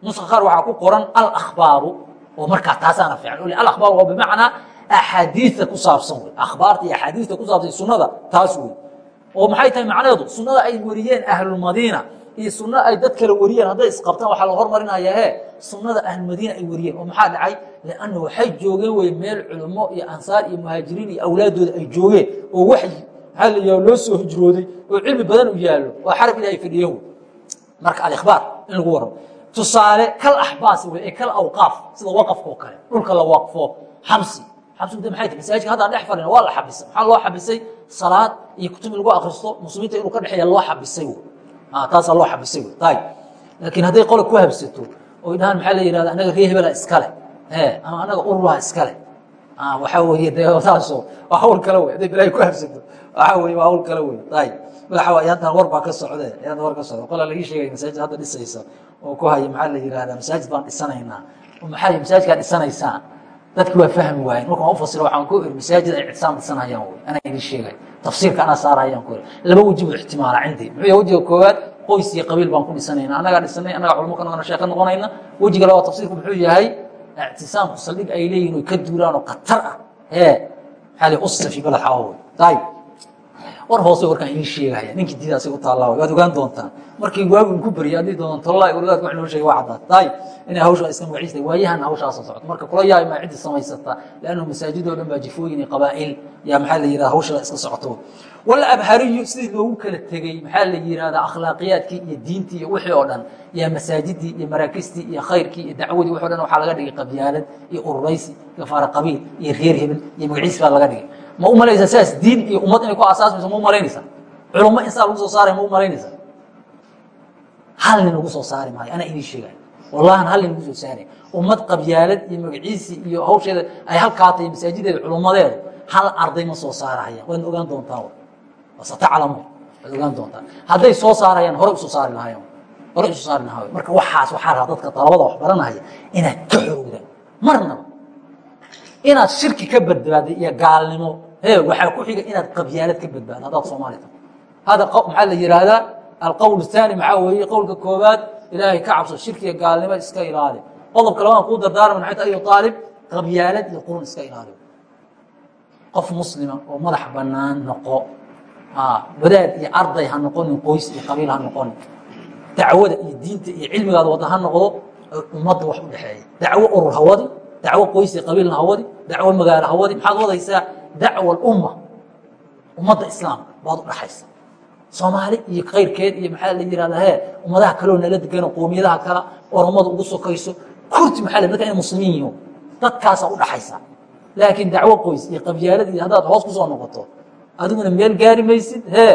nuska qaar waxaa ku qoran alahbaaru oo markaa taasaana fiican alakhbaar waa bimacnaa axaadiia ku saabsan wey akhbaarta iyo axaadiista ku saabsan sunada taas wey oo maxay tahay macnaheedu sunada ay wariyeen ahlulmadiina iyo sunno ay dad kale wariyeen hadday isqabtaan waxaa la hormarinaya he sunnada ahlulmadiina ay wariyeen oo maxaa dhacay lianna waxay joogeen wey meel culummo iyo ansaar iyo muhaajiriin iyo awlaaddooda ay joogeen oo waxyi maxaa la yidhaha loo soo hijrooday oo cilmi badan u yaallo oo xarab ilahay fadhiyeen wey marka alikhbaar in lagu warramo tusaale kal axbaas wey ee kal awqaaf sida waqafka oo kale dhulka la waqfo xabsi. Xabsigu de maxay tahay masaajidka haddaan dhex fadhina waa la xabisay. Maxaa loo xabisay? Salaad iyo kutub in lagu akristo muslimiinta inuu ka dhexeeya loo xabisay wey. Taasaa loo xabisay wey. Ayib laakiin hadday qole ku habsato oy dhahaan maxaa la yihahda anaga ree hebela iskale ama anaga ururaha iskale waxaa weeye de taaso waa hawl kale wey hadday balaahi ku habsato waxaa weye waa hawl kale wey ayib waxa waay haddan war baa ka socde hadda war ka socda qolaa lagii sheegay masaajid hadda dhisaysa oo ku haya maxaa la yihahdaa masaajid baan dhisanaynaa. Maxaa masaajidkaa dhisanaysaan? Dadki waa fahmi waayeen. Markaan ufasiro waxaan ku iri masaajid ay ictisaam dhisanayaan wey anaa idin sheegay. Tafsiirka anaa saarayaan ku iri laba weji buu ixtimaala cindi muxuu yahay wejiga koowaad qoys iyo qabiil baan ku dhisanayna annagaa dhisanay annagaa culmo ka noqona sheekh ka noqonayna. Wejiga labaad tafsiirku muxuu yahay ictisaamku saldhig ay leeyihiin oy ka duulaan oo khatar ah. Ee maxaa la usta fi balad xawa wey ayib war hoose warkaan idiin sheegaya. Ninkii diidaasay u taallaa waad ogaan doontaan. Markii waagu ku barya haddii doonaan tollaa wadaadka wax noo sheegay waa caddaad. Ayib inay hawshaa iska magaciista waayahan hawshaasa socoto marka kula yaay maa ciddi samaysata leannu masaajidoo dhan baa jifooyin iyo qabaa'il yaa maxaa la yihahda hawshaa iska socoto. Wala abhariyu sidii loogu kala tegey maxaa la yihahdaa akhlaaqiyaadkii iyo diintii iyo wixii oo dhan yaa masaajidii iyo maraakistii iyo khayrkii iyo dacwadii wixi o dhan waxaa laga dhigay qabyaalad iyo ururaysi iyo faara qabiil iyo reer hebel iyo magaciis baa laga dhigay ma u malaysaa sidaas diin iyo ummad inay ku asaasmayso ma u malaynaysaa culummo in saa lagu soo saaray ma u malaynaysaa hal nin lagu soo saari maayo anaa idiin sheegay. Wallahan hal nin lagu soo saaray. Ummad qabyaalad iyo magaciisii iyo hawsheeda ay halkaatay masaajideeda culummadeedu hal arday ma soo saarahaya waadna ogaan doontaan sataclamu. Waad ogaan doontaan hadday soo saarayaan horey u soo saari lahayen horey u soo saari lahaa marka waxaas waxaa rahaa dadka dalabada wax baranaya inaad ka xorowdaan. Marnaba inaad shirki ka badbaaday iyo gaalnimo he waxaa ku xiga inaad qabyaalad ka badbaado haddaad soomaali tahay hada maxaa la yihahdaa alqowl الثaani maxaa weeye qowlka koobaad ilaahay ka cabso shirkiga gaalnimo iska ilaali qodobka labaan kuu dardaarma maxay tahay ayo aalib qabyaalad iyo qurun iska ilaali qof muslima oo madax banaan noqo wadaad iyo arday ha noqonin qoys iyo qabiil ha noqonin dacwada iyo diinta iyo cilmigaada wada ha noqdo ummadda wax u dhexeeya dacwo urur hawadi dacwo qoys iyo qabiilna hawadi dacwo magaalo hawadi maxaad wadaysaa dacwa umma ummadda islaamka baad u dhaxaysa. Soomaali iyo kayrkeed iyo maxaa la yihahdaa he ummadaha kaleo nala degano qoomiyadaha kala oromada ugu sokayso. Kurti maxaa la dadka inay muslimiin yihiin dadkaasaa u dhaxaysa. Laakiin dacwo qoys iyo qabyaalad haddaad hoos ku soo noqoto adiguna meel gaari maysid he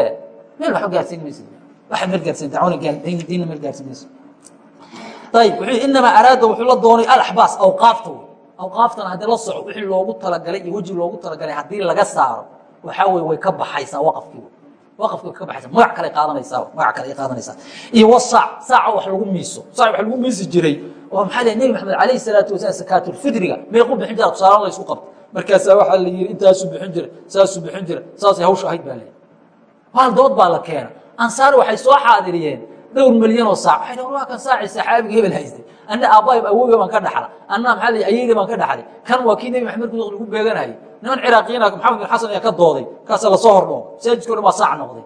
meel waxba gaarsiin maysid. Waxaad meel gaarsiin dacwana diinna meel gaarsiin maysid. Ayib wuxuu inamaa araada wuxuu la doonay alaxbaas awqaafta awqaaftana haddii la soco wixii loogu talagalay iyo weji loogu talagalay haddii laga saaro waxaa weye way ka baxaysaa waqafkii waqafki way ka baxaysa magac kale qaadanaysaa magac kale ay qaadanaysaa. Iyo wasaac saaca wax lagu miiso. Saac wax lagu miisi jiray oo maxaa leeyahay? Nebi maxamed calayhi salaatu wasalaam sakaatulfidriga meequ bixin jira tusaale la isku qabta markaasaa waxaa la yidhi intaasuu bixin jira saasuu bixin jira saasay hawsha ahayd baa leeyahay hal dood baa la keena ansaari waxay soo xaadiriyeen dhowr milyan oo saac. Waxay waa kan saaci saxaabiga hebel haystay. Anna aabbaayb awowga baan ka dhaxla anna maxaa la ayeyda baan ka dhaxlay. Kan waa kii nebi maxamed ku lagu beeganayay niman ciraaqiyiina maxamed bin xasan ayaa ka dooday. Kaasa la soo hordhoo masaajidka dhan baa saac noqday.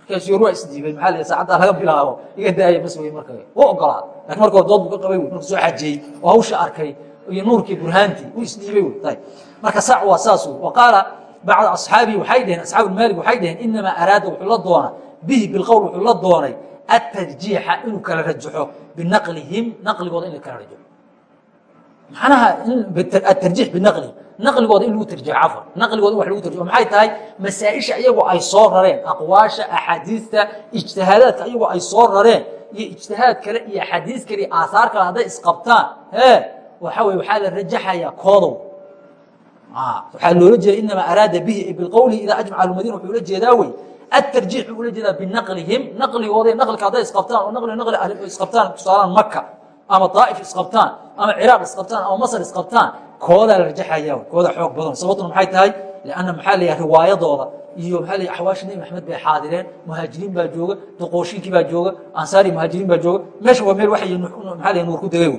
Markaas yor waa isdiibay maxaa la saacaddaa laga bilaabo iga daaya bas wey marka u ogolaa. Lakin marka dood buu ka qabay wey marka soo xajeeyey oo hawsha arkay iyo nuurkii burhaantii u isdhiibay wey tay marka saac waa saas wey wa qaala bacda asxaabii waxay dheheen asxaabu maalik waxay dheheen inamaa araada wuxuu la doona bihi bilqowl wuxuu la doonay atarjiixa inuu kala rajaxo binaqlihim naqligooda in la kala rajaxo macnaha atarjiix binaqlihim naqligooda in lagu tarjiixo cafwan naqligooda in wax lagu tarjiixo maxay tahay masaa-isha iyagoo ay soo rareen aqwaasha axaadiista ijtihaadaadka iyagoo ay soo rareen iyo ijtihaad kale iyo axaadiis kale iyo aahaar kale hadday isqabtaan ee waxa weye waxaa la rajaxayaa koodow waxaa loola jeeda inamaa araada bihi biqowlihi idaa ajmaca almadina wuxuu ula jeedaa wey atarjiix buu ula jeedaa binaqlihim naqligooda naqlika hadday isqabtaan oo naqli naqli ahli isqabtaan tusaalaan maka ama daa'if isqabtaan ama ciraaq isqabtaan ama masar isqabtaan koodaa la rajaxaya kooda xoog badan sababtuna maxay tahay lanna maxaa layaha riwaayadooda iyo maxaa lay axwaasha nebi maxamed bay xaadireen muhaajiriin baa jooga duqooshinkii baa jooga ansaari muhaajiriin baa jooga meesha waa meel waxay maxaa lay nuur ku degay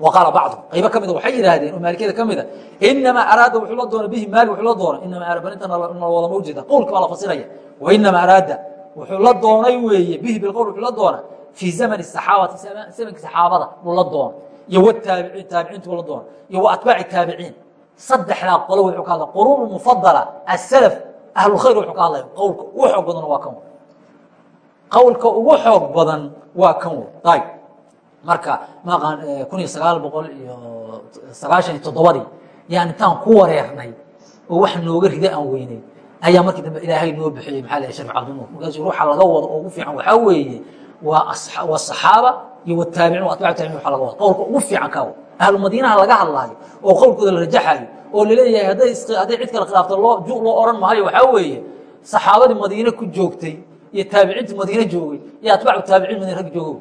qaala bacdu qaybo ka mida waxay yidhaahdeen oo maalikiyada ka mida inamaa araada wuxuu la doona bihi maali wuxuu la doona inamaa arabanintan wadama ujeeda qowlka baa la fasiraya wa inamaa araada wuxuu la doonay weeye bihi bilqowl wuxuu la doona fii zamani saxaabati zamanka saxaabada buu la doona iyo wataabiciin taabiciintu buu la doona iyo wa atbaaci taabiciin saddexdaa qolo wuxuu ka hadla quruunu mufadala asalaf ahlulkhayr wuxuu ka hadlaya qowlka ugu xoog badan waa kan wey qowlka ugu xoog badan waa kan wey ayib marka maaqaan kun iyo sagaal boqol iyo sagaashan iyo toddobadii yaan intaan ku wareernay oo wax nooga rida aan weynay ayaa markii dambe ilaahay noo bixiyey maxaa la sharif cabdinuur markaasu ruuxa laga wado oo ugu fiican waxaa weeye waa waa saxaaba iyo wataabicin wa atbacu tabiin waxa laga wado. Qowlka ugu fiican kaa ahlu madiinaha laga hadlaayo oo qowlkooda la rajaxayo oo la leeyahay hadday cid kale khilaafto loo ju loo odhan maayo waxaa weeye saxaabadii madiine ku joogtay iyo taabiciintii madiine joogay iyo atbaacu taabiciin madiine rag joogo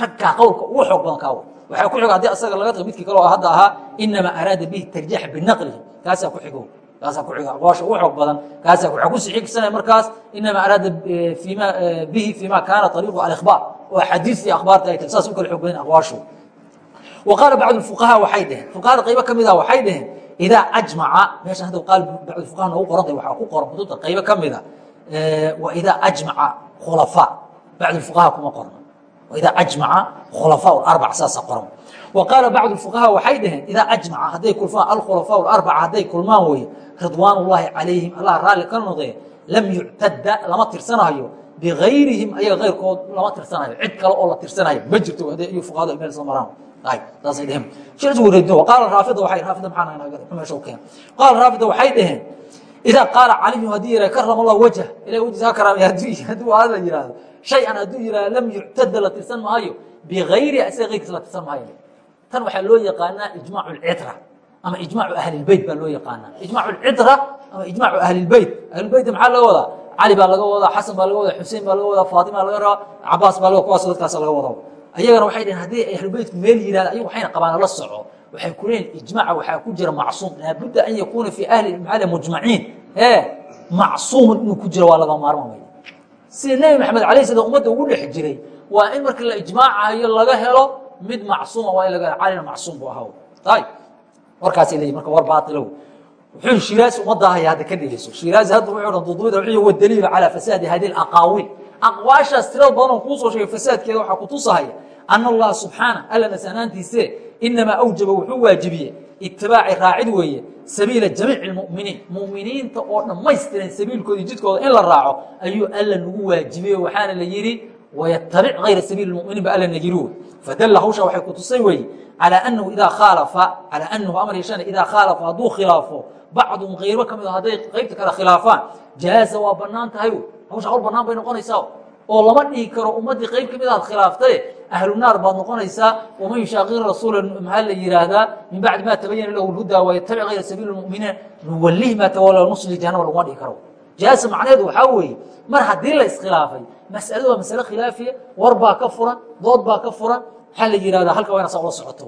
ragkaa qowlka ugu xoog badan kaa waxaa ku xigo haddii asaga laga midkii kale oo hadda ahaa inamaa araada bihi tarjiix binaqlihi kaasaa ku xigo. Kaasaa ku xigo aqwaasha ugu xoog badan. Kaasaa waxaa ku sixiigsanaya markaas inamaa araada fima bihi fima kaana ariiqu alikhbaar oo axaadiistii akhbaarta ay tahay saas u kala xoog badan aqwaashu wa bacdu fuqahaa waxay dheheen fuqahada qaybo ka mid ah waxay dheheen idaa ajmaca meeshan hadda qaal bacdu fuqaha noogu qoran tahay waxaa ku qoran kutubta qaybo ka mida wa idaa ajmaca khulafaa bacdu fuqaha kuma qorno idaa ajmaca khulafaa arbac saasa qoran wa qaala bacdu fuqahaa waxay dhaheen idaa ajmaca hadday kulmaan alkhulafaa arbaca hadday kulmaan weye ridwaan ullaahi calayhim allah raalli ka noqdee lam yuctada lama tirsanayo bigayrihim ayaga keyrkood lama tirsanayo cid kale oo la tirsanayo ma jirto iyo fuqahada meel soo maraan raafida waxay dhaheen idaa qaala caliyu haddii yihah karama allah wajh ilahi wajisa karaamay hadduu aad la yihahdo shay-an hadduu yihahdo lam yuctada la tirsan maayo bigayri isaga keyrkiisa la tirsan maayo tan waxaa loo yaqaanaa ijmaacu lcitra ama ijmaacu ahlilbeyt baa loo yaqaanaa ijmaacu lcitra ama ijmaacu ahlilbeyt ahlulbeyt maxaa laga wadaa cali baa laga wadaa xasan baa laga wadaa xusein baa laga wadaa faatima laga rabaa cabaas baa laga kuwaas dadkaas laga wada ayagana waxay dhaheen haddii ahlulbeytku meel yihahda ayagu waxayna qabaan la soco waxay ku leeyihiin ijmaaca waxaa ku jira macsuum laabudda an yakuuna fii ahli maxaa mujmaciin ee macsuumun inuu ku jiro waa laga maarmamaya sida nebi maxamed alayh slam ummadda ugu dhex jiray waa in marka la ijmaacayo laga helo mid macsuuma waa in laga calina macsuum buu ahaa tay warkaasay leeyihiin marka war baatilow. Wuxuu shiraazi ummaddaahaya hadda ka dhegeyso shiraazi hadda wuxuu dhan duduubida wuxuu wa daliilu calaa fasaadi hadi alaqaawiil aqwaashaas tirada badan oo kuu sheegay fasaadkeeda waxaa ku tusahaya ana allaha subxaana alla nasanaantiise inamaa awjaba wuxuu waajibiyey itibaaci raacid weeye sabiila jamiici muminiin muminiinta oo dhammaystiran sabiilkooda jidkooda in la raaco ayuu alla nagu waajibiyey waxaana la yidhi wayatabic hayra sabiili muminiin ba alla na yiri wey fadalla hawsha waxay ku tusay weye calaa anahu idaa khaalafa calaa anahu amar yeeshana idaa khaalafa hadduu khilaafo bacduhum qaybo ka mid a hadday qaybta kale khilaafaan jaaza waa bannaan tahay hawsha hawl bannaan bay noqonaysaa oo lama dhihi karo ummaddii qayb ka mid aad khilaaftay ahlu naar baad noqonaysaa waman yushaaqir rasuula maxaa la yihaahdaa min bacdi ma tabayana lahu lhudaa wayatabic hayra sabiili muminiin. Nuwalihi maa tawala nusli jahanama laguma dhihi karo. Jaasa macnaheedu waxaa weeye mar haddii la iskhilaafay mas'aladu waa masale khilaafiya war baa ka furan dood baa ka furan maxaa la yihahdaa halka waa ina saa ula socoto.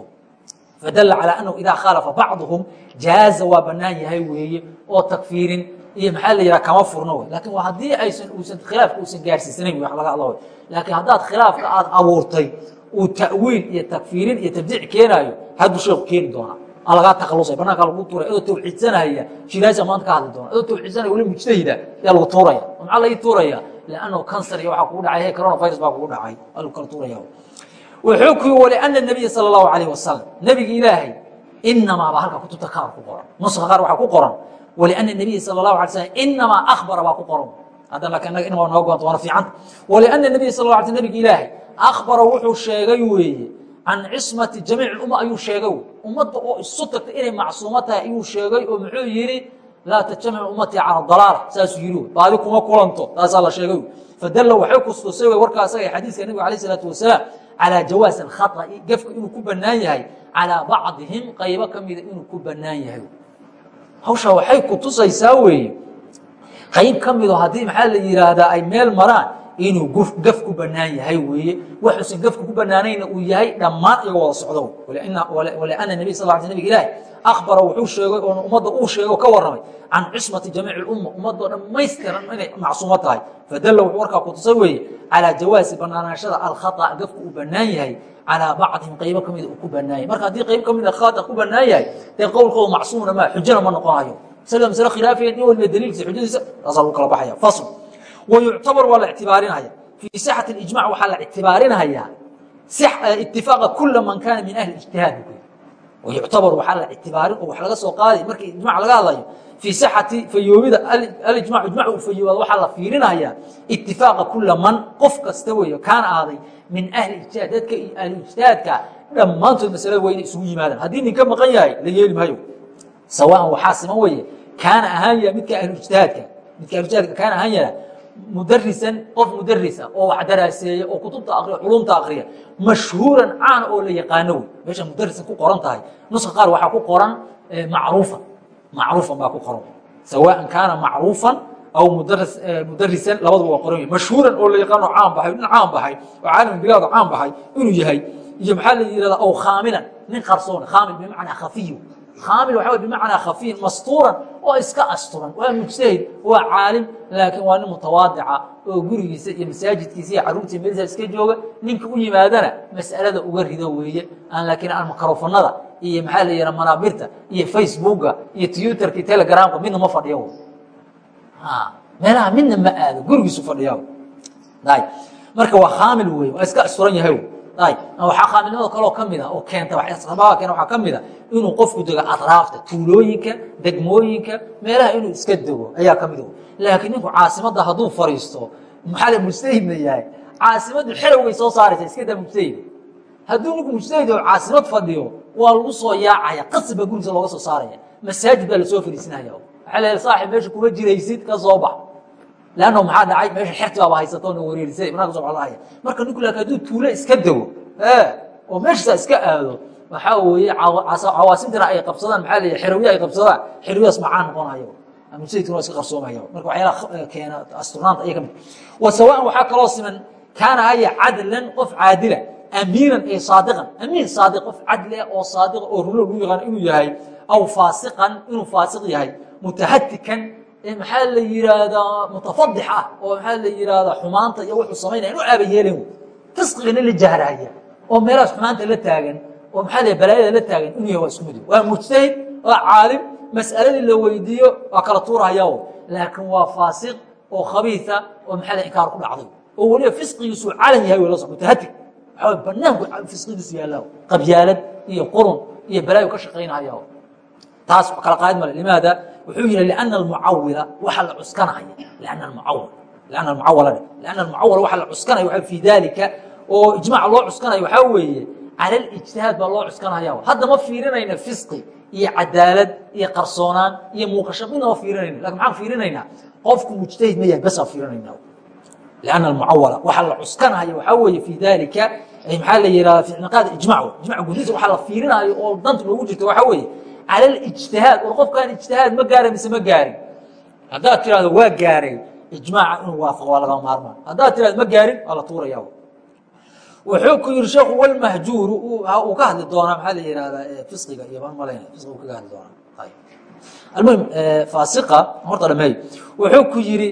Fadalla calaa annahu idaa khaalafa bacduhum jaaza waa bannaan yahay weeye oo takfiirin iyo maxaa la yidhaha kama furno laakiin haddii aysan uusan khilaafka uusan gaarsiisanayn wax laga hadla wey laakiin haddaad khilaafka aad abuurtay uu ta'wiil iyo takfiirin iyo tabdiic keenaayo hadduu sheeku keeni doonaa. Lagaa takhalusay banaankaa lagu tuuray adoo tawxiidsanaya shiraasa maanta ka hadli doona adoo tawxiidsanaya wali mujtahida yaa lagu tuuraya. Maxaa laga tuuraya? Lannahu kansar iyo waxaa kugu dhacay he coronavirus baa kugu dhacay. Waa lagu kala tuuraya wuxuu ku nabiya sala allahu alayh wasalam nebiga ilaahay inamaa baa kutubta kaar ku qoran. Nuska qaar waxaa ku qoran waliana nabiya sala allahu alay slam inamaa akhbara baa ku qoran hadda laakiin annaga in waa noo goonta waana fiicanta waliana nabiya sal la alay sl nebiga ilaahay akhbara wuxuu sheegay weeye can cismati jamiic umma ayuu sheegay ummadda oo isu tagtay inay macsuumo tahay ayuu sheegay oo muxuu yidhi laa tajtamic ummatii cala dalaala saasuu yidhi baadi kuma kulanto taasaa la sheegay fadalla waxay kustusay warkaa asaga xadiiska nebiga alayh isalaatu wasalaam calaa jawaas alkhaطa'i gefka inuu ku bannaan yahay calaa bacdihim qaybo ka mida inuu ku bannaan yahay hawshaa waxay ku tusaysaa weeye qayb ka mido haddii maxaa la yidhaahdaa ay meel maraan inuu gef ku bannaan yahay weeye. Waxuusan gefka ku bannaanayna uu yahay dhammaan iyaga wada socdo. Waliana nabiy sal l nabig ilaahi akhbara wuxuu sheegay oo ummadda uu sheegay oo ka warramay can cismati jamiici lumma ummadoo dhammaystiran inay macsuumo tahay. Fadalla wuxuu warkaa ku tusay weeye calaa jawaasi bannaanaashada alkhata. Gefka uu bannaan yahay calaa bacdihim qaybo ka mida uu ku bannaan yahay marka haddii qayb ka mida khata ku bannaan yahay dee qowlkooda macsuumna maa xujana ma noqonayo masalada masale khilaafiya nin waliba daliilkiisa xujadiisa taasaa lagu kala baxaya fasl wayuctabar waa la ictibaarinaya fii sixati ijmac waxaa la ictibaarinhayaa itifaaqa kula man kaana min ahli ijtihaad wayuctabar waxaa la ictibaarin oo wax laga soo qaaday markii ijmac laga hadlayo fii sixati fayoobida alijmac ijmac uu fayoobaad waxaa la fiirinayaa itifaaqa kula man qof kasta weeyo kaana ahaaday min ahli ijtihaad dadka ahli ijtihaadka dhammaantood masalada waa inay isugu yimaadaan. Haddii nin ka maqan yahay la yeeli maayo. Sawaan waxaa siman weeye. Kaana ahaan yaha midka ahlu ijtihaadka midka ahluijtihaadka kaana ahaan yaha mudarisan qof mudarisa oo wax daraaseeya oo kutubta akriya culumta akriya mashhuuran caana oo la yaqaano wey meesha mudarisan ku qoran tahay. Nuska qaar waxaa ku qoran macruufan macruufan baa ku qoran. Sawaan kaana macruufan aw mudarisan labaduba waa qoran mashhuuran oo la yaqaano caan baxay nin caan baxay oo caalam bilaada caan baxay inuu yahay iyo maxaa la yihahda aw khaamilan nin qarsoon khaamil bimacnaa khafiy khaamil waxa way bimacnaa khafiin mastuuran oo iska asturan waa mujtahid waa caalim laakiin waa nin mutawaadica oo gurigiisa iyo masaajidkiisa iyo carruurtii meelisa iska jooga ninka u yimaadana mas'alada uga rido weeye aan laakiin aan makarofanada iyo maxaa la yidhaha manaabirta iyo facebooka iyo twitterka telegramka midna ma fadhiyo meelaha midna ma aado gurigiisu fadhiya marka waa khaamil wey waa iska asturan yahay waxaa khaamilnimada kaloo ka mid a oo keenta sababaha keena waxaa ka mid a inuu qofku dego atraafta tuulooyinka degmooyinka meelaha inuu iska dego ayaa ka mid laakiin ninku caasimadda hadduu fariisto maxaa la mujtahidna yahay? Caasimaddu xerowgay soo saaraysa iska daa mujtahid hadduu ninku mujtahid oo caasimad fadhiyo waa lagu soo yaacaya qasib baa gurigiisa looga soo saaraya. Masaajid baa la soo fariisinaya la saaxib meesha kuma jiraysid ka soo bax lanno maxaa dhacay meesha xerti baaba haysatoona wareerisay bananka soo lahaya marka ninku laakin hadduu tuulo iska dego oo meeshasaa iska aado waxaa weeye cawaasimtana ay qabsadaan maxaa leeyahay xerowya ay qabsadaan xerowyaas macaan noqonayo mujtahidkuna waa iska qarsoomaya marka waxyaalaha keena asturnaanta aya ka mid wa sawaan waxaa kaloo siman kaana haya cadlan qof caadila amiinan ee saadiqan amiin saadiq qof cadli ah oo saadiqa oo rulo lagu yaqaan inuu yahay aw faasiqan inuu faasiq yahay mutahatikan maxaa la yihaahdaa mutafadix ah oo maxaa la yihahdaa xumaanta iyo wuxuu samaynaya inu aaba yeelen fisqigana la jahraya oo meelahaas xumaanta la taagan oo maxaa la balaayada la taagan inuu yahay waa isku mid. Waa mujtahid waa caalim mas'aladii la weydiiyo waa kala tuurahaya laakiin waa faasiq oo khabiisa oo maxaa la inkaar ku dhacday? Oo weliba fisqigiisu calan yahay wala mutahatig waxaa banaanku fisqigiisu yaallaa qabyaalad iyo qurun iyo balaayo ka shaqaynaya taas kala qaad male limaada wuxuu yihi لأن المعawila waxa la cuskanaya لأن المعawil لأن المعawala لأن المعawala waxa la cuskanaya waa في dalika oo iجmاع loo cuskanayo waxaa weeye calى الاجتihaad baa loo cuskanaya hadda ma fiirinayna fisqi iyo cadaalad iyo qarsoonaan iyo muuqasho midna ma fiirinayna lakin maxaan fiirinaynaa qofku mujtahid ma yahay basa fiirinayna لأن المعawala waxa la cuskanaya waxaa weeye في dalika maxaa la yihahda في اعtiqاad iجmاع iجmاع gudihiisa waxa la fiirinayo oo danta loogu jirto waxaa weeye cala lijtihaad war qofkaan ijtihaad ma gaara mise ma gaarin haddaad tidhahdo waa gaaray ijmaaca inuu waafaqo waa laga maarmaa haddaad tidhahdo ma gaarin waa la tuuraya wuxuu ku yihi sheekhu walmahjuuru uu ka hadli doonaa maxaa la yihahdaa fisiga iyo baan malayna fisiga uu kaga hadli doonaa almuhim faasiqa horta dhamey wuxuu ku yihi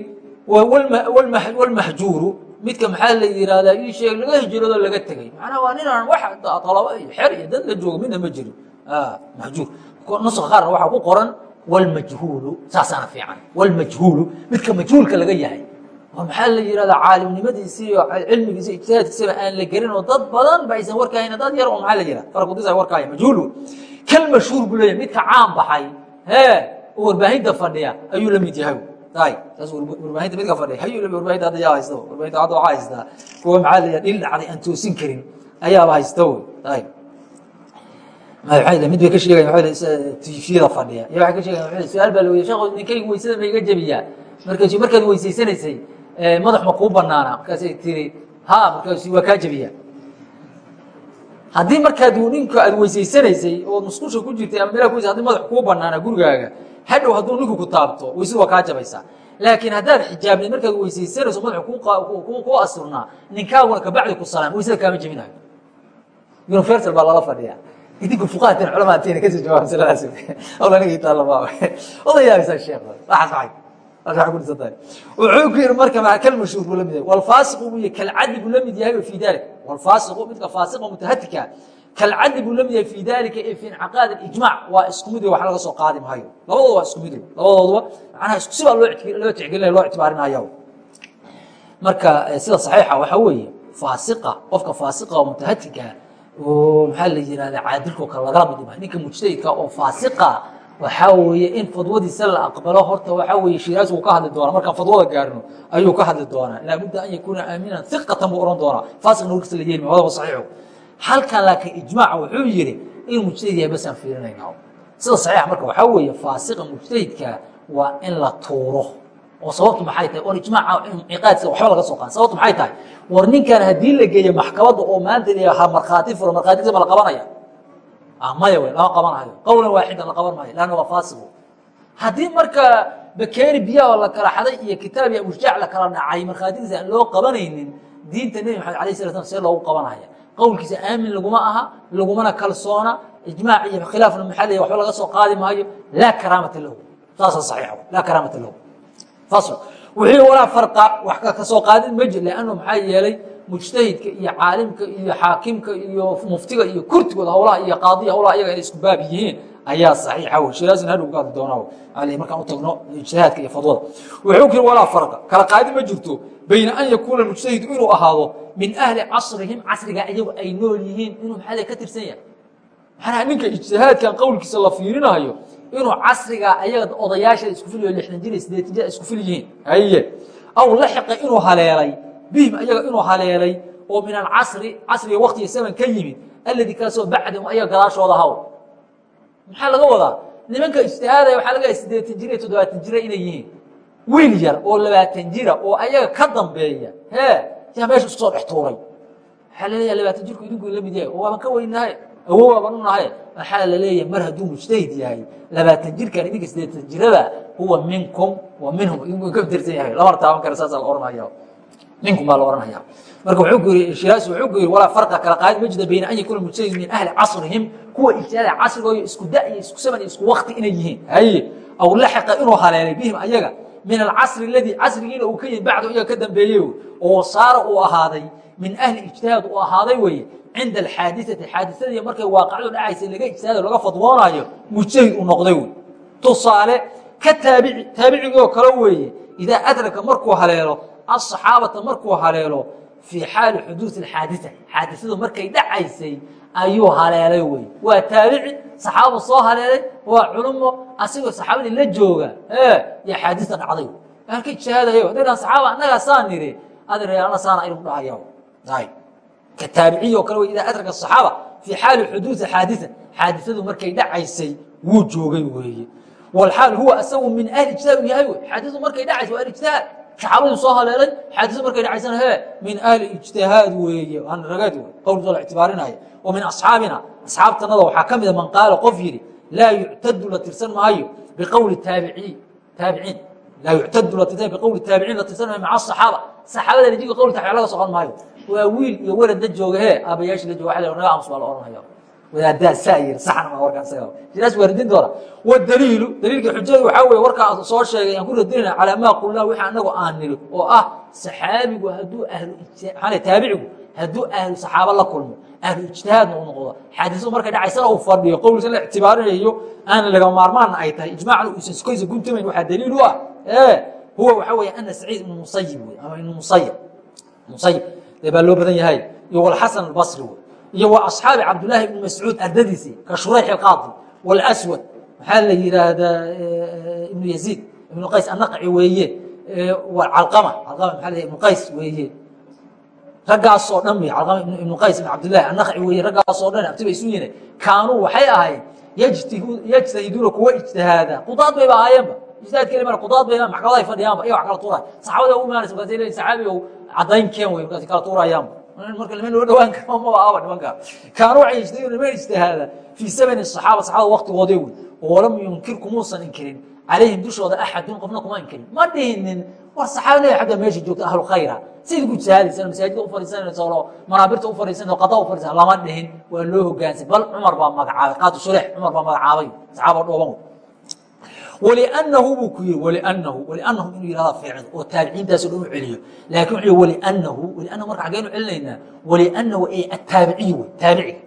walmahjuuru midka maxaa la yihahdaa ii sheeg laga hijroodo laga tegay macnaha waa ninaan wax alaba iyo xer iyo dad la joogo midna ma jirin mahjuur nuska qaarna waxaa ku qoran walmajhuulu saasaana fiican. Walmajhuulu midka majhuulka laga yahay. Maxaa la yihahdaa caalimnimadiisi iyo cilmigiisa ijtihaadkiisaba aan la gelin oo dad badan ba aysan warkahayn dad yar oo maxaa la yihahda farkudisa warkaaya majhuul kal mashhuur buu leeyahay midka caan baxay hee oo warbaahinta fadhiya ayuu la mid yahay. Saas warbaahinta midka fadhiya hayuu warbaahinta hadda yaa haysta warbaahinta hadda waxaa haystaa kuwa maxaa la yihahda dhil dhacday aan toosin karin ayaaba haysta wey mid bay ka sheegayan tifiyada fadhiya. Iyo waxay ka sheegayan su'aal baa la weydiy sheekh ninkaygu weysada ma iga jebiyaa. Markaasu markaad weysaysanaysay madax ma kuu banaana markaasay tiri ha markaasu waa kaa jebiyaa. Haddii markaad ninka aad weysaysanaysay ood musqusha ku jirtay ama meelaa ku weysa haddii madax kuu banaana gurigaaga hadhow hadduu ninku ku taabto weysada waa kaa jabaysaa. Laakiin haddaad xijaabneed markaad weysaysanayso madax kuu asturnaa ninkaaguna kabacdi ku salaam weysada kaama jebinayo universal baa lala fadhiyaa idinku fuqahatin culamaatiina ka soo jawaab masaladaas awla niga itaalla maa odayaabisaa sheekh waxaas maxay wuxuu ku yihi marka kal mashhuur buu la mid yahay. Walfaasiqu buu yihi kalcadli buu la mid yahay fi dalik. Walfaasiqu midka faasiqa mutahatika kalcadli buu la mid yahay fi dalika ee fi incaaqaad ijmac waa isku mid wax laga soo qaadi maayo labadooda waa isku mid labadooduba macnaha isku sibaa loo loo tixgelinaya loo ictibaarinaya marka sida saxiixa waxaa weeye faasiqa qofka faasiqa oo mutahatika oo maxaa la yihahda caadilko kale lagala mid maayo ninka mujtahidka oo faasiqa waxaa weeye in fadwadiisa la aqbalo. Horta waxaa weeye shiraas uu ka hadli doonaa. Markaan fadwada gaarno ayuu ka hadli doonaa. Laabudda an yakuuna aaminan iqatan buu ohan doonaa. Faasiqna warkiisa la yeeli ma wadaba saxiixu. Halkan laakiin ijmaaca wuxuu yidhi inuu mujtahid yahay basaan fiirinayna sida saxiixa marka waxaa weeye faasiqa mujtahidka waa in la tuuro oo sababtu maxay tahay? Oon ijmaaca ciqaadkiisa waxba laga soo qaada sababtu maxay tahay? War ninkan haddii la geeyo maxkamadda oo maanta ha markhaati furo markhaatigiisa ma la qabanaya? Maya wey lama qabanayo. Qowlan waaxidan la qaban maayo lanna waa faasiqu haddii marka bakeeri biyaha la kala xaday iyo kitaab iyo abujaac la kala dhacay markhaatigiisa aan loo qabanaynin diinta nebi maxamed alayh sala slam see loogu qabanaya. Qowlkiisa aamin laguma aha lagumana kalsoona ijmaac iyo khilaafna maxaa leeya waxba laga soo qaadi maayo. Laa karaamata lahu. Saasa saxiixa laa karaamata lahu wixii walaa farqa wax ka soo qaadin ma jir lannu maxaa yeelay mujtahidka iyo caalimka iyo xaakimka iyo muftiga iyo kurtigooda hawlaha iyo qaadiya hawlaha iyaga inay isku baab yihiin ayaa saxiixa wey shiraasina hadhow ka hadli doonaa ali markaan u ijtihaadka iyo fadwada. Wuxuu kiri walaa farqa kala qaadi ma jirto bayna an yakuuna mujtahidu inuu ahaado min ahli casrihim casriga iyagu ay nool yihiin inuu maxaa ka tirsan yahay. Maxanaa ninka ijtihaadkan qowlkiisa la fiirinayo inuu casriga ayaga odayaasha isku filiyo lixdan jir sideetan jir isku fil yihiin. Haye. Aw laxiqa inuu haleelay bihim ayaga inuu haleelay oo min alcasri casriga waktiga zaman ka yimid alladii kaasoo bacdahum ayaga gadaashooda haw. Maxaa laga wadaa? Nimanka ijtihaadaya waxaa laga sideetan jir iyo toddobaatan jira inay yihiin. Wiil yar oo labaatan jira oo ayaga ka dambeeya hee yaa meesha isku soo dhex tuuray. Waxaa laleeyaha labaatan jirku idinku la mid yahay oo waaban ka weynahay awow aaban u nahay waxaa la leeyahay mar hadduu mujtahid yahay labaatan jirkan idinka sideetan jirada huwa minkum wa minhum. Idinku ka tirsan yahay lamana taaban kara saasaa la ohanaya ninkum baa la ohanaya marka wuxuu ku yiri shiraasi wuxuu ku yiri walaa farqa kala qaad ma jira bayna an yakuna mujtahid min ahli casrihim. Kuwa ijtihaada casrigooyo isku da iyo isku saman iyo isku wakti inay yihiin. Haye aw laxiqa inuu haleelay bihim ayaga min alcasri aladii casrigiina uu ka yimid bacdu iyaga ka dambeeyey oo saara uu ahaaday min ahli ijtihaad uu ahaaday weye cinda axaadiai xaadiadii markay waaqacdu dhacaysa laga ijtihaado laga fadwoonaayo mujtahid u noqday wey tusaale ka taabici taabicigoo kale weeye idaa adraka markuu haleelo asaxaabata markuu haleelo fii xaali xuduudi axaadisa xaadisadu markay dhacaysay ayuu haleelay wey waa taabici saxaabadu soo haleelay waa culumo asigoo saxaabadii la jooga ya xaadisa dhacday halka ijtihaadayo anagaan saxaaba annagaa saa niri adreerana saana inu dhahaya taabiciyo kale wey idaa adraka asaxaaba fii xaali xuduudi xaadisa xaadisadu markay dhacaysay wuu joogay weeye. Walxaal huwa asagu min ahlijtihaad u yahay wey xaadisu markay dhacaysa waa alijtihaad saxaabadu soo haleelay xaadisu markay dhacaysana he min ahli ijtihaad weeye. An ragaad qowlkooda la ictibaarinaya wa min asxaabina. Asxaabtanada waxaa ka mida man qaala qof yidhi laa yuctadu la tirsan maayo biqowli taabiciin taabiciin laa yuctadu la tirsan biqowli taabiciin la tirsan maayo maca saxaaba. Saxaabada nijigi qowlka laga socon maayo waa wiil iyo welad la jooga he aabayaashii la jooga waa naga aamus baa la ohanaya wadaadaa saa yiri saxna ma warkaan isaga shiraas waa radin doona wadaliilu daliilka xujada waxaa weeye warkaa soo sheegay aan ku radinayna calaa maa qulnaa wixii anagu aan niri oo ah saxaabigu hadduu ahlu maxaa taabicigu hadduu ahlu saxaabo la kulmo ahlu ijtihaadna u noqdo. Xaadiisadu markay dhacaysana uu fadhiyo qowlisa la ictibaarinayo aana laga maarmaanna ay tahay ijmaacna uusan iskoysa guntamayn waxaa daliil u ah. Huwa waxaa weeye ana saciid ibnu musayib wey ama ibnu musayib musayib baa loo badan yahay. Iyo walxasan albasri wey. Iyo wa asxaabi cabdulaahi ibni mascuud ardadiisii ka shurayx alqaadi. Walaswad maxaa la yidhaahdaa ibnu yaziid ibnu qays annaqci weeye. Calqama calqama maxaa la ibnu qays weeye. Raggaasoo dhan wey calqama ibnu qays ibn cabdillahi annaqci weeye raggaasoo dhan abti isu yine kaanuu waxay ahayd yajtahiduuna kuwa ijtihaada. Qudaad bayba ahaayeenba ijtihaad keli mara qudaad bayba maxkamadahay fadhiyaanba iyo wax kala tuuraya saxaabada ugu imaanaysa markaasay saxaabiga caddayn keen wey markaasi kala tuurayaanba marka lama loo dhawaan karo maba aba nimanka. Kaanuu waxay ijtahiduna niman ijtihaada fii samani saxaaba saxaabada waqtigoodii wey. Walam yunkir kumuusan inkirin. Calayhim dushooda axadun qofna kuma inkirin. Ma dhihinin war saxaaba nabi xagga meesha joogta ahlu khayra. Siday ku jihaadaysan masaajida u fadhiisanayso oo manaabirta u fadhiisanayso qada u fadhiisan lama dhihin. Waa loo hogaansay. Bal cumar baa magacaabay. Qaatu sulex cumar baa magacaabay. Saxaaba dhooban wlinahu buu ku yiri walinahu walinahu inuu yihahda fiicin oo taabiciintaaso dhan u celiyo laakin wuxuu walinahu walinahu marka xaggaynu celinaynaa walinahu ay ataabiciy wey taabiciga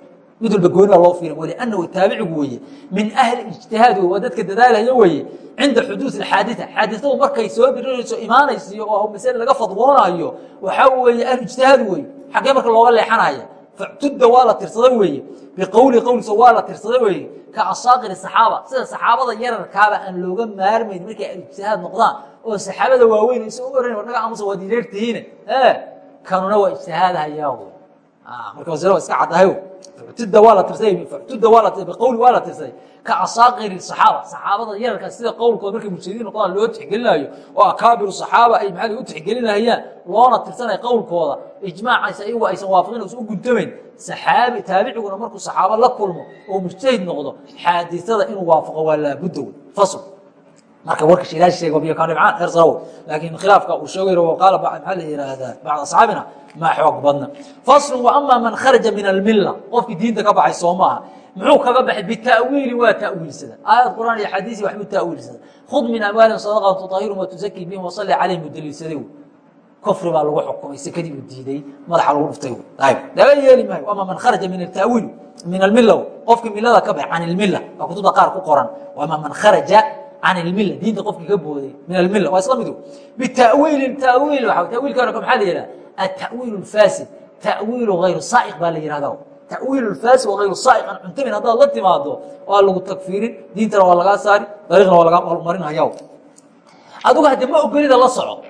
mid walba gooni baa loo fiirin walinahu taabicigu weeye min ahli ijtihaad waa dadka dadaalaya weeye cinda xuduud axaadita xaaditadu markay soo dirinayso imaanaysiyo oo masale laga fadwoonayo waxaa weeye ahlu ijtihaad wey xaggee marka looga leexanaya factudda waa la tirsada weeye. Biqowli qowlisa waa la tirsada weeye. Ka asaaqiri saxaaba. Sida saxaabada yararkaaba aan looga maarmayn markay ijtihaad noqdaan oo saxaabada waaweyn aysa u oran naga amusa waad ireertihiine kanuna waa ijtihaadahayaa wey marka wasle waa iska caddahay factudda waa la tirsay factudda waa la biqowli waa la tirsay. Ka asaaqiri saxaaba. Saxaabada yararkaa sida qowlkooda markay mujtahadiin noqdaan loo tixgelinayo oo akaabiru saxaaba ay maxaa u tixgelinayaan loona tirsanaya qowlkooda. Ijmaacaysa iyagu aysan waafaqin usan u guntamayn saxaabi taabiciguna markuu saxaabo la kulmo oo mujtahid noqdo xaadisada inuu waafaqo waa laabudda wey fasl marka warka shilaas sheego biyo kaa dhibcaan heer sarawo laakiin khilaafka uu sheegayo qaala maxaa la yidhaahdaa bacd asxaabina maa xoog badna. Faslun wa ama man kharaja min almilla. Qofkii diinta ka baxay soo maaha. Muxuu kaga baxay? Bitaawiili waa tawiilsada. Aayad quraan iyo xadiisi waxbuu tawiilsada. Khud min amwaalihim sadaqatan tutahhirum watusakii bihim wasalli calayhim buu daliilsaday kufri baa lagu xukumay sekadii uu diiday madaxa lagu dhuftay. Ayb laga yeeli maayo. Ama man kharaja min ataawiil min almilla. Qofkii millada ka baxay can ilmilla. Waa kutubta qaar ku qoran. Ama man kharaja can ilmilla diinta qofkii ka booday min almilla waa isla midu bitaawiilin taawiil waa taawiilkaana maxaa la yidhaha atawiil alfaasid tawiilu hayru saa'iq baa la yihahda tawiil fasid wa hayru saa'iq aan cuntamin haddaad la timaado waa lagu tagfiirin diintana waa lagaa saari dariiqna waa lagaa marinaya adigu hadde ma ogolida la soco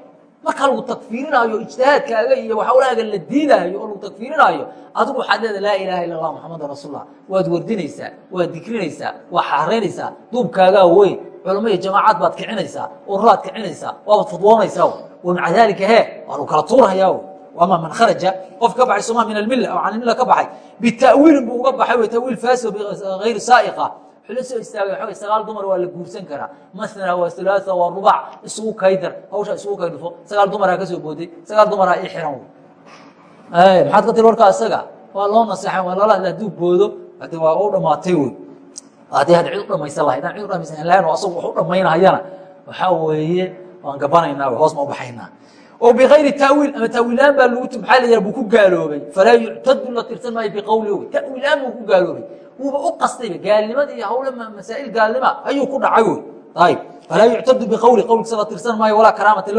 markaa lagu tagfiirinaayo ijtihaadkaaga iyo waxawlaaga la diidaayo oo lagu tagfiirinaayo adigu waxaad leeda laa ilaaha illa allah muxamada rasuullah waad wardinaysaa waad dikrinaysaa waa xaaraynaysaa duubkaagaa weyn culamo iyo jamaacaad baad kicinaysaa ururaad kicinaysaa waabaad fudwoonaysaa wa maca daalika he waa lagu kala tuurahayaa ama man kharaja qof ka baxay soma min almilla oo can ilmilla ka baxay bita'wiilin buu uga baxay tawiil fasid hayri saa'iqa. La soo istaagay waa sagaal dumar waa la guursan karaa. Masna waa ulaaa waa rubac isugu kaydar hawsha isugu kaydhufo sagaal dumaraa ka soo booday sagaal dumaraa ii xiran maxaad ka tiri warkaa isaga waa loo naseexay waa lala haduu boodo hade waa u dhamaatay wey haddii had cid u dhamaysan lahayd aan cid u dhamaysan lahayn oo asagu wax u dhamaynahayana waxaa weeye waan gabanaynaa hoos ma u baxaynaa. Oo bikayri taawiil ama taawiilaan baa lagu maaa la buu ku gaaloobay. Falaa yuctadu la tirsan maayo biqowli wy taawiilaan buu ku gaaloobay. Wuuba u qastayba gaalnimada iyo hawle masaa'il gaalnima ayuu ku dhacay wy ayb falaa yuctadu biqowli qowlkiisa la tirsan maayo walaa karaamata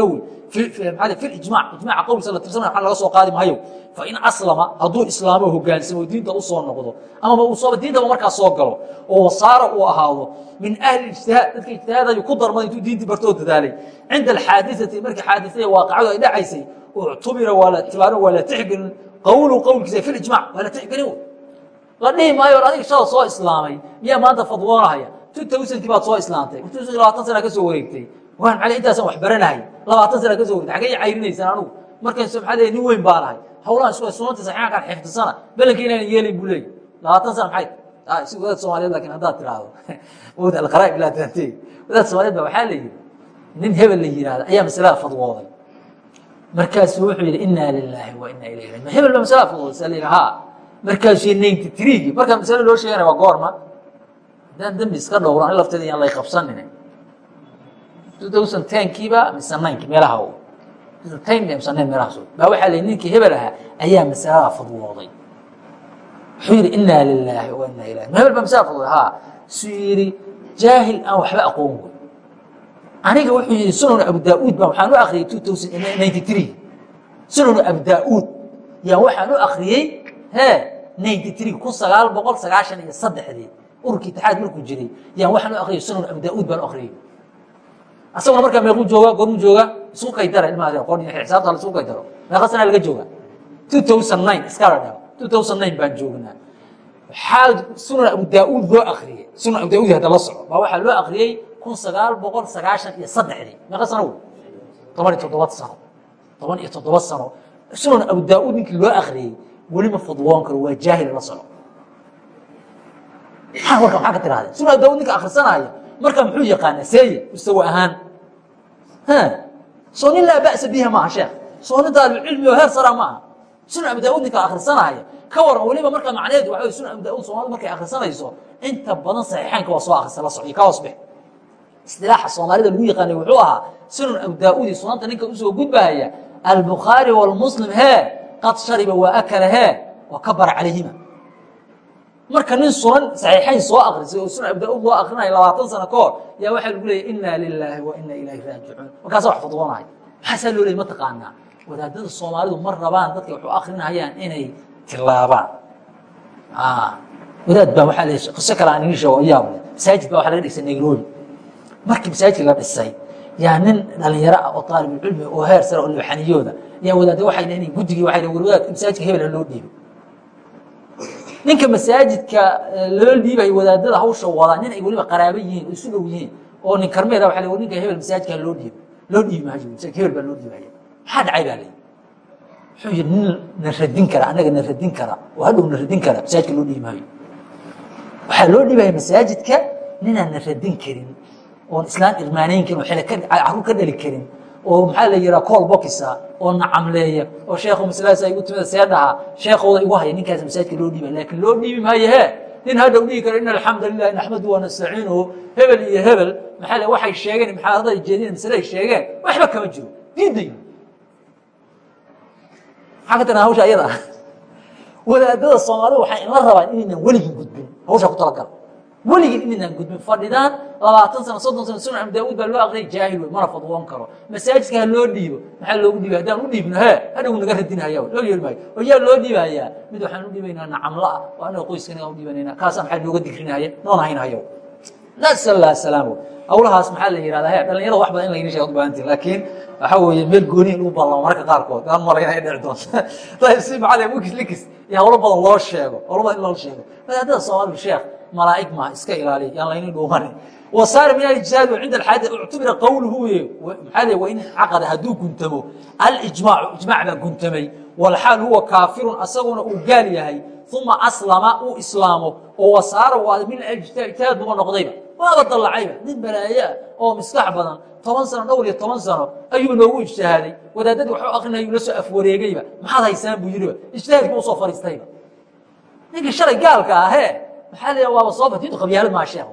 fi ijmac ijmaca qowlkiisa la tirsan mayo laga soo qaadi maayo. Fain aslama hadduu islaamo hogaansamo diinta u soo noqdo amaba diintaba markaa soo galo oo wasaara uu ahaado min ahli ijtihaad dadka ijtihaadayu ku darmada intuu diintii bartoo dadaalay. Cinda alxaadiثati markii xaadiثada waaqacadu ay dhacaysay uctubira waa la ictibaarin waa la tixgelin qowlu qowlkiisa fi ijmac waa la tixgelin la dhihi maayo adiga shala soo islaamay miyaa maanta fadwoonahaya two thousandkii baad soo islaamtay labaatan sana ka soo wareegtay. Waan maali intaasaan wax baranahay labaatan sana ka soo waregtay xagee cayrinaysaan anugu? Maxaa leeyahay nin weyn baan ahay hawlahan isku sunanta saxiixankaan xifdisana belanka inaanan yeelin buu leeyahy labaatan sana maxay? Si wadaad soomaliyeed laakiin haddaad tiraahdo. Wad alqaraa'ib laa taantey wadaad soomaliyeed ba waxaa la yidhi nin hebel la yihahda ayaa masalada fadwooday markaasuu wuxuu yidhi inaa lilaahi wa inaa ilayhi rajiun hebel baa masalada fadwooday sa la yidhi ha markaasuu ninety threegii markaa masale loo sheeganaya waa goorma haddaan dembi iska dhowro ani lafteeda yaan lay qabsanin tenkiiba mise ninki meelaha ten mise nin meelahaas baa waxaa la ninkii hebel ahaa ayaa masalada fadwooday wuxuu yidhi inaa lilaahi wa inaa ilahi hebel baa masalada fadwooday ha suu yidhi jaahil aan waxba aqoon wey aniga wuxuu yidhi sunan abu daauud baa waxaan u akriyey two thousand ninety three sunan abu daauud yaa waxaan u akriyey he ninety three kun sagaal boqol sagaashan iyo saddexdii ururka itixaad markuu jiray yaan waxaan u akriyey sunan abu daauud baan u akriyey asaguna markaa meequu jooga goormuu jooga isku kaydara ilmaha qon xisaabta la isku kaydaro meeqa sana laga jooga. two thousand nine iskala dhao two thousand nine baan joognaa. Waxaa sunan abu daauud loo akriyey sunan abu daauud hadda la soco baa waxaa loo akriyey kun sagaal boqol sagaashan iyo saddexdii meeqa sano wey toban iyo toddoba sano. toban iyo toddoba sano. Sunan abu daauud ninkii loo akriyey weli ma fudwoon karo waa jaahil la soco maa marka maxaa ka tirahdeen sunan abu daauud ninka akhrisanaya marka muxuu yaqaana seeye mustawa ahaan. Soo nin laa ba'sa biha maaha sheekh. Soo nin daalibcilmi oo heer sara ma aha sunan abu daauud ninka akhrisanaya ka waran weliba marka macnaheedu waxa wey sunan abu daauud soomaalida markay akhrisanayso inta badan saxiixaynka waa soo akhrisa la socyo ka hoos bix isilaaxa soomaalida lagu yaqaanay wuxuu ahaa sunan abu daauudi sunanta ninka u soo gudbahaya albukhaari wlmuslim hee qad shariba waa akala hee wa kabara calayhima marka nin sunan saxiixayn soo akrisay oo sunan abu daauud loo akrinaya labaatan sano ka hor yaa waxaa lagu leeyay inaa lilaahi wa inaa ilaahi raajicuun. Markaasa wax fadwoonaya maxaasaa loo leeyay ma taqaanaa? Wadaadada soomaalidu ma rabaan dadka waxu akrinayaan inay tilaabaan wadaad baa waxaa le qiso kale aan idiin sheego oo yaab leh masaajid baa waxa laga dhisay nairobi. Markii masaajidka la dhisay yaa nin dhalinyaro ah oo aalibulcilmi oo heer sare oo libaxaniyooda yaa wadaada waxay leeyiin guddigii waxay war wadaad masaajidka hebela loo dhiibo ninka masaajidka loo dhiibayo wadaadada hawsha wadaa nin ay weliba qaraabo yihiin oo isu dhow yihiin oo nin karmeeda waa war ninka hebel masaajidka loo dhiibo loo dhiibi maayo hebel baa loo dhiibaya. Maxaa dhacay baa leeyi wuxuu yidhi nin na radin kara annaga na radin kara oo hadhow na radin kara masaajidka loo dhiibi maayo waxaa loo dhiibaya masaajidka ninaan na radin karin oon islaan irmaanayn karin oo xile carruur ka dhali karin oo maxaa la yihaa cool boxisa oo nacamleeya oo sheekhu masaladaas ay igu timida see dhaha sheekhooda igu haya ninkaas masaajidka loo dhiibay. Laakiin loo dhiibi maayo he nin hadhow dhihi karo in alxamda lilah naxmadu wa nastaciinuhu. Hebel iyo hebel maxaa le waxay sheegeen muxaadada jeedin masale ay sheegeen waxba kama jiro. Diiday maxaa ka tiraa hawsha iyada ah wadaadada soomaalida waxay inla rabaan inaynan weligin gudbin. Hawshaa ku talagala weligin inaynaan gudbin fadhidaan labaatan sano soddon sano sunan abu daauud baa loo aqriyay jaahil wey mana fadwoon karo. Masaajidka ha loo dhiibo maxaa loogu dhiibay haddaan u dhiibno he hadhow naga radinhaya loo yeeli maayo. Oo yaa loo dhiibayaa? Mid waxaan u dhiibaynaa nacamla ah oo anaga qoyskanaga u dhiibanayna kaasaa maxaa nooga digrinaya noona haynhayo nasal allah salaamo hawlahaas maxaa la yihahdaa he dhalinyarada wax badan in layna sheega ubaahantiin laakiin waxaa weeye meel gooni in lagu ballamo mararka qaarkood. Aan malayna ay dhici doonto. Ayb si macali wikis likis. Iyo hawlo badan loo sheego hawlo badan in loo sheego. Wadaadada soomaalidu sheekh malaa'ig maaha iska ilaaliya yaan layna dhuumanin wasaar min alijtihaad cinda alxaadi uctubira qowluhu maxaa le wain caqada hadduu guntamo alijmaacu ijmaac baa guntamay. Walxaal huwa kaafirun asaguna uu gaal yahay uma aslama uu islaamo oo wasaara waada min ijtihaad buba noqdayba. Waaba dallacayba nin balaaye ah oo miskax badan toban sano dhowr iyo toban sano ayuu noogu ijtihaaday. Wadaadadii waxu akrinayuu la soo afwareegayba. Maxaad haysaan buu yidhiba ijtihaadkii u soo fariistayba. Ninkii shalay gaalka ahee maxaa la waaba soo batiintu qabyaalad maa sheekh.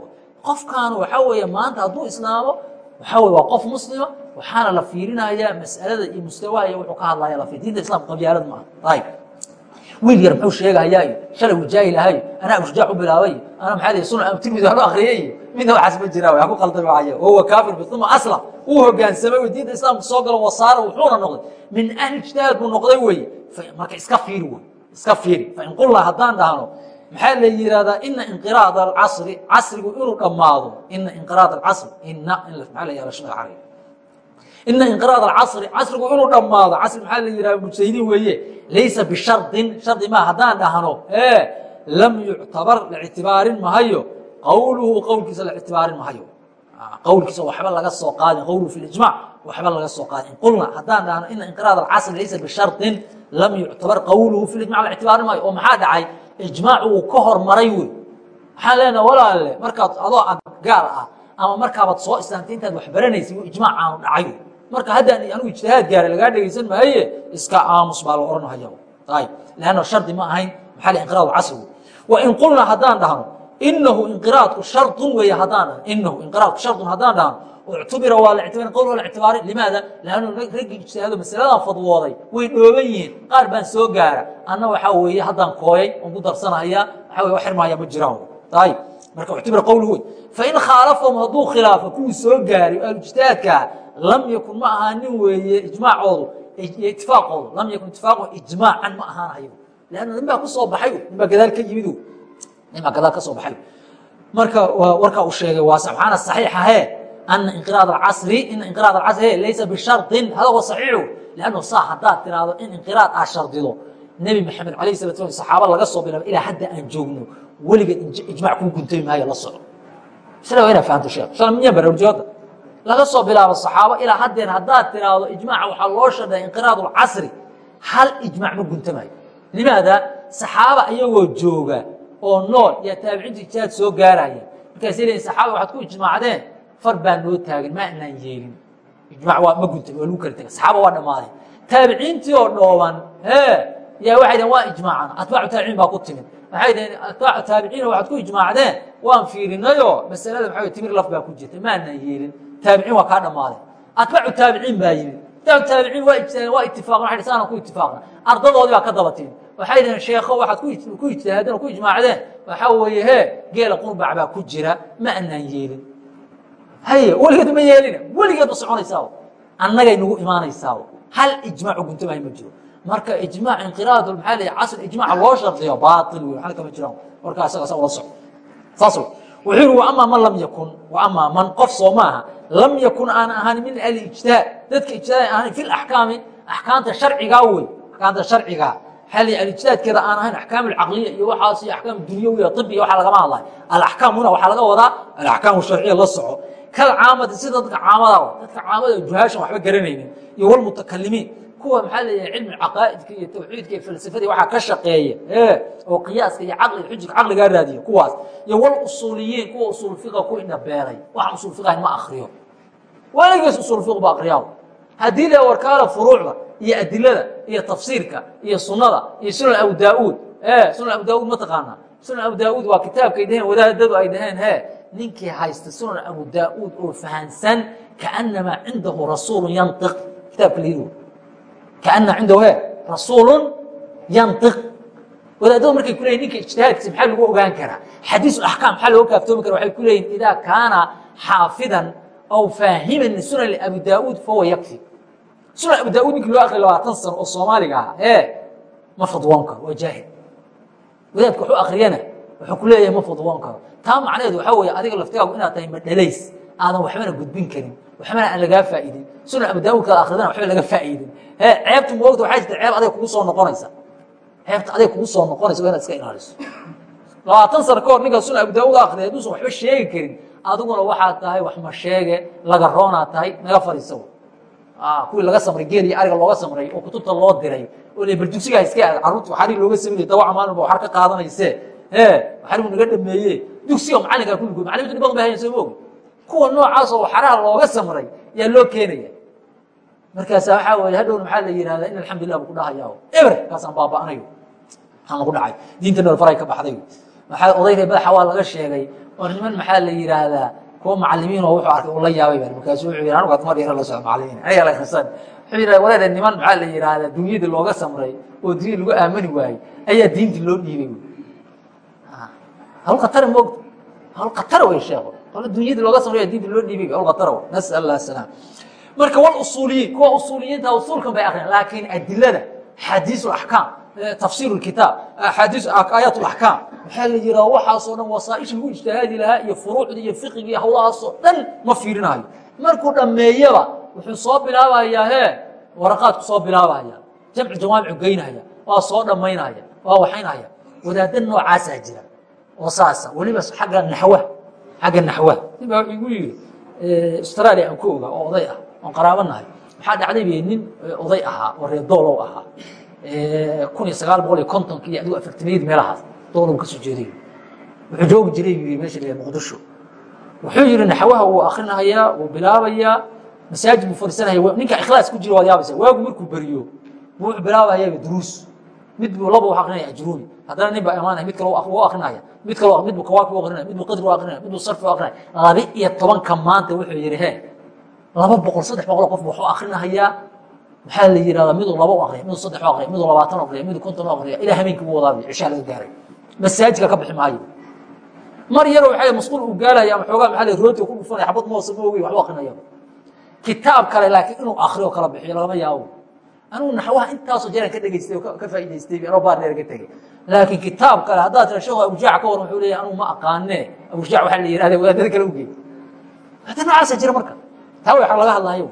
Qofkan waxaa weeye maanta hadduu islaamo waxaa weye waa qof muslima waxaana la fiirinayaa mas'alada iyo mustawaha iyo wuxuu ka hadlaya la fiir diinta islamka qabyaalad maaha. Ayib. Wiil yar muxuu sheegahayaayo shalay uu jaahil ahayo anaa abshujaac u bilaabay ana maxaa lihi sunan tirmidi aan u akriyay iyo midna waxaas ma jiraa ha ku qaldami waayo wahuwa kaafir uma aslam uu hogaansamay oo diinta islaamka soo galo wasaara wuxuuna noqday. Min ahli ijtihaad buu noqday weye marka iska fiiri wey iska fiiri. Fain qulnaa haddaan dhahno maxaa la yihahdaa ina inqiraad acasri casrigu inuu dhammaado ina inqiraad acasri ina maa la ina inqiraad acasri casrigu inuu dhammaado casri maxaa la yihahda mujtahidiin weeye laysa bishardin shardi maa haddaan dhahno e lam yuctabar la mahayo qowluhu qowlkiisa la mahayo qowlkiisa waxba laga soo qaadin qowluhu fi ijmac waxba laga soo qaadin. Qulna haddaan dhahno ina inqiraad acasri laysa bishardin lam yuctabar qowluhu fi ijmac la mahayo oo maxaa dhacay ijmaac uu ka hormaray wey waxaan leenaha walaale markaad adoo ad gaal ah ama markaabaad soo islaamtay intaad wax baranaysay ijmaac aanu dhacay. Marka haddaan anigu ijtihaad gaaray lagaa dhegaysan maaye iska aamus baa la odhanhaya ayib leanna shardi ma ahayn maxaa la inqiraad casri wa in qulnaa haddaan dhahno inahu inqiraadku shardun weeye haddaan dhahno inahu inqiraadku shardun haddaan dhahno uctubira waa la ictibaarin qowl waa la ictibaarin limaada laannu raggi ijtihaado masaladan fadwooday way dhooban yihiin qaar baan soo gaara anna waxaa weeye haddaan kooyay oon ku darsanaya waxaa weye wax xirmaaya ma jiraan ayib marka uctubira qowlu wey fain khaalafahum hadduu khilaafo kuwii soo gaaray ahluijtihaadkaa lam yakun ma ahaanin weeye ijmaacoodu itifaaqoodu lam yakun itifaaqu ijmaacan ma ahaanayo lanna nin baa ku soo baxay nin baa gadaal ka yimid nin baa gadaal ka soo baxay marka warkaa uu sheegay waa subxaana saxiixa hee ana inqiraad acasri ina inqiraad acasri laysa bishardin hada huwa saxiixu lannu saa haddaad tiraahdo in inqiraad aa shardido nebi maxamed alayh salat slam saxaaba laga soo bilaabo ilaa hadda aan joogno weligeed ijmac kuu guntami maayo la soco sila waa inaa fahamto sheekh shala miyaa baraarujooda laga soo bilaabo saxaabo ilaa haddeer haddaad tiraahdo ijmaaca waxaa loo shardaya inqiraad lcasri hal ijmac ma guntamayo limaada saxaaba ayagoo jooga oo nool yaa taabiciinta ijtihaad soo gaaraya markaasay leeyiin saxaaba waxaad ku ijmaacdeen far baa noo taagan ma anaan yeelin. Ijmac waa ma guntami waa lagu kala tega saxaaba waa dhammaadeen taabiciintii oo dhooban hee yaa waxay dhaheen waa ijmaacan atbaacu taabiciin baa ku timid. Waxay dhaheen atbaacu taabiciina waxaad ku ijmaacdeen waan fiirinayoo masalada maxaa timir laf baa ku jirta ma anaan yeelin. Taabiciin waa kaa dhammaadeen atbaacu taabiciin baa yimid. Atbaacu taabiciin waa waa itifaaqan waxay saanaan ku itifaaqna ardadoodii baa ka daba timid waxay dhaheen sheekho waxaad ku ijtihaadeen oo ku ijmaacdeen. Waxaa weeye hee geela qurbac baa ku jira ma anaan yeelin haye weligeed ma yeelina weligeed ma soconaysaa annagay nagu imaanaysaa hal ijmaacu guntamahay ma jiro. Marka ijmaac inqiraad maxaa la casr ijmaaca loo shardiyo baatil wey waxna kama jiraan warkaa isaga sa ula soco. Saas wey wuxuu yihi wa amaa man lam yakun wa amaa man qof soo maaha lam yakun aan ahaan min ahli ijtihaad. Dadka ijtihaad ahaan fi laxkaami axkaamta sharcigaa wey axkaamta sharcigaa xali alijtihaadkeeda aan ahayn axkaam alcaqliya iyo waxaas iyo axkaam dunyawiya طib iyo waxa lagama hadlay. Alaxkaam huna waxaa laga wadaa alaxkaam sharciya la soco kal caamati sida dadka caamada dadka caamada juhaashan waxba garanaynin. Iyo walmutakalimiin kuwa maxaa leeyahay cilmi caqaa'idka iyo tawxiidka iyo falsafada waxaa ka shaqeeya ee oo qiyaaska iyo caqliga xujika caqligaa raadiya kuwaas. Iyo wal usuuliyiin kuwa usuul fiqa ku indha beelay waxaan usuul fiqahayn ma akriyo weligiis usuul fiq ba akriyaa haddii le warkaala furuucda iyo adilada iyo tafsiirka iyo sunada iyo sunan abu daauud sunan abu daauud ma taqaanaa. Sunan abu daauud waa kitaabkay dhaheen wadaadadu ay dhaheen he ninkii haysta sunan abu daauud oo fahansan kaanamaa cindahu rasuulu yantiq. Kitaabka la yidhi kaana cindahu he rasuulu yantiq. Wadaadadu markay ku leeyihiin ninka ijtihaadkiisa maxaa lagu ogaan karaa? Xadiis axkaam maxaa looga kaaftoomi kara waxay ku leeyihiin idaa kaana xaafidan aw faahiman lisunan abi daauud fahuwa yakfi. Sunan abu daauud ninkii loo akriya labaatan sano oo soomaaliga ahaa ee ma fadwoon karo waa jaahil. Wadaadka waxu akriyana wuxuu ku leeyahay ma fadwoon karo. Taa macnaheedu waxaa weeye adiga laftigaagu inaad tahay madhalays aadan waxbana gudbin karin. Waxbana aan lagaa faa'idin. Sunan abu daauud kaad akridana waxba laga faa'idin. He ceebtu moogta waxaa jirta ceeb aday kugu soo noqonaysa. Ceebta aday kugu soo noqonaysa waa inaad iska ilaaliso. Labaatan sano ka hor ninkaa sunan abu daauud akriya hadduusan waxba sheegi karin. Adiguna waxaad tahay wax ma sheege laga roonaad tahay naga fadhiisa kuwii laga samray geel iyo ariga looga samray oo kutubta loo diray oo le baldugsigaa iska aad carruurta waxaari looga sameeyey dawaca maalin ba waxar ka qaadanayse waxarigu naga dhameeye dugsiga macalinkaa kulligood macalimintu dhibad ba hayan soo moogi kuwa noocaas oo waxaraha looga samray yaa loo keenaya. Markaasa waxaa weye hadhowna maxaa la yihahdaa in alxamdulilah bu ku dhahayaa eber kaasaan baaba'anayo. Maxaan lagu dhacay. Diinta nool faray ka baxday. Maxaa odayga madaxa waa laga sheegay oo niman maxaa la yidhaahdaa kuwa macalimiin oo wuxuu arkay uu la yaabay baa. Markaasu wuxuu yidhi anigu admar yaro la socdo macalimiin. Aniga la khrisan wuxuu yidhi walaada niman maxaa la yidhaahdaa dunyadii looga samray oo diin lagu aamani waayey ayaa diintii loo dhiibay hawl khatara moogta hawl khatara wey sheekho qolo dunyadii looga samray ayaa diintii loo dhiibay hawl khatara wey nasal allah salaam marka wal usuuliyiin kuwa usuuliyiinta usuulkan bay akhriyaan laakiin adilada xadiis axkaam tafsiir kitaab axaadiis aayaat axkaam waxaa la yihaa waxaasoo dhan wasaaisha lagu ijtihaadi lahaa iyo furuucda iyo fiqiga iyo hawlahaasoo dhan ma fiirinayo. Markuu dhammeeyaba wuxuu soo bilaabayaa hee waraqaadku soo bilaabaya jamcu jawaamicu geynaya waa soo dhammaynaya waa waxaynaya wadaada noocaasaa jira oo saasa weliba agga naxwa xagga naxwa. Nin baa igu yidhi australia aan ku oga oo oday ah oon qaraabanahay waxaa dhacday bay nin oday ahaa oo reer doolow ahaa kun iyo sagaal boqol iyo kontonki iyo adigu afartameeyadii meelahaas doolow ka soo jeeday wuxuu joogi jiray buu yidhi meesha la muqdisho. Wuxuu yidhi naxwaha wuu akrinahayaa wuu bilaabayaa masaajid buu fadhiisanaya ninka ikhlaas ku jira waad yaabaysa waagu markuu beriyo wuxuu bilaabayaa duruus mid buu laba akrinaya ajruumi haddana nin baa imaanaya mid kale u akrinaya mid kale mid buu kawaaki u akrinaya mid buu qadri u akrinaya mid buu sarfi u akrinaya laba iyo tobanka maanta wuxuu yidhi he laba boqol saddex boqol qof waxu akrinahayaa maxaa la yihahdaa miduu laba u akriya miduu saddex u akriya miduu labaatan u akriya miduu konton u akriya ilaa habeenkii buu wadaabiyo cishaa laga gaaray. Masaajidka ka bixi maayo. Mar yaro waa masquul uu gaalaya ama xoogaa maaa rooti ku dhufanaya xabad moose moogi waxbu akrinaya kitaab kale laakiin inuu akriyo kala bixiyo lagama yaabo anugu naxwaha intaasoo jeeran ka dhegaystay oo ka faa'idaystay anoo baar dheer ka tegey laakiin kitaab kale haddaad tira sheekhu abujaac ka waran wuxuu leeyahay anugu ma aqaanee abujaac waxaa la yihahda wadaadada kale ugeey hada noocaasa jira marka. Taa wa laga hadlayo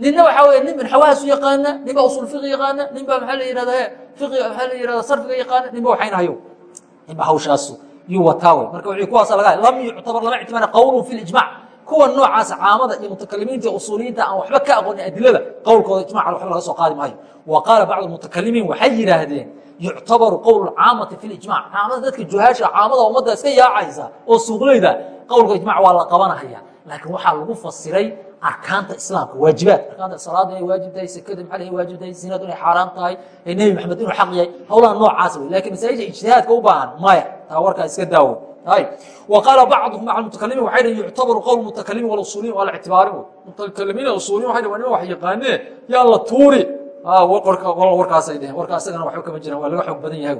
ninna waxaa wey nin naxwahaasu yaqaana nin baa usul fiqi yaqaana nin baa maxaa la yihahda fiqi maxaa la yihahda sarfiga yaqaana nin ba waxaynahayo. Nin ba hawshaasu. Yuu wataa wey marka wixii kuwaasa laga lam yuctabar lama ictimaana qowlun fi lijmac kuwa noocaas caamada iyo mutakalimiinta usuuliyiinta aan waxba ka aqoonin adilada qowlkooda ijmacan waxba laga soo qaadi maayo. Wa qaala bacdu mutakalimiin waxay yidhaahdeen yuctabaru qowl caamati fi lijmac caamada dadka juhaasha caamada ummadda iska yaacaysa oo suuqleyda qowlka ijmac waa la qabanahaya laakiin waxaa lagu fasiray arkaanta islaamka waajibaad. Arkaanta salaada inay waajib tahay sekada maxaa inay waajib tahay sinadu inay xaaraan tahay nebi maxamed inuu xaq yahay. Howlaha noocaas wey laakiin masaajisha ijtihaadka u baahan maya. Taa warkaa iska daawo qaala bacduhum almutakalimiin waxay dhn yuctabaru qowl mutakalimiin wlusuuliyin waa la ictibaari mutakalimiina usuuliyin way dh waa nima wax yaqaanee? Yaa la tuuri. Ah, warkaasay dheheen warka asagana waxba kama jiraan waa laga xoog badan yahay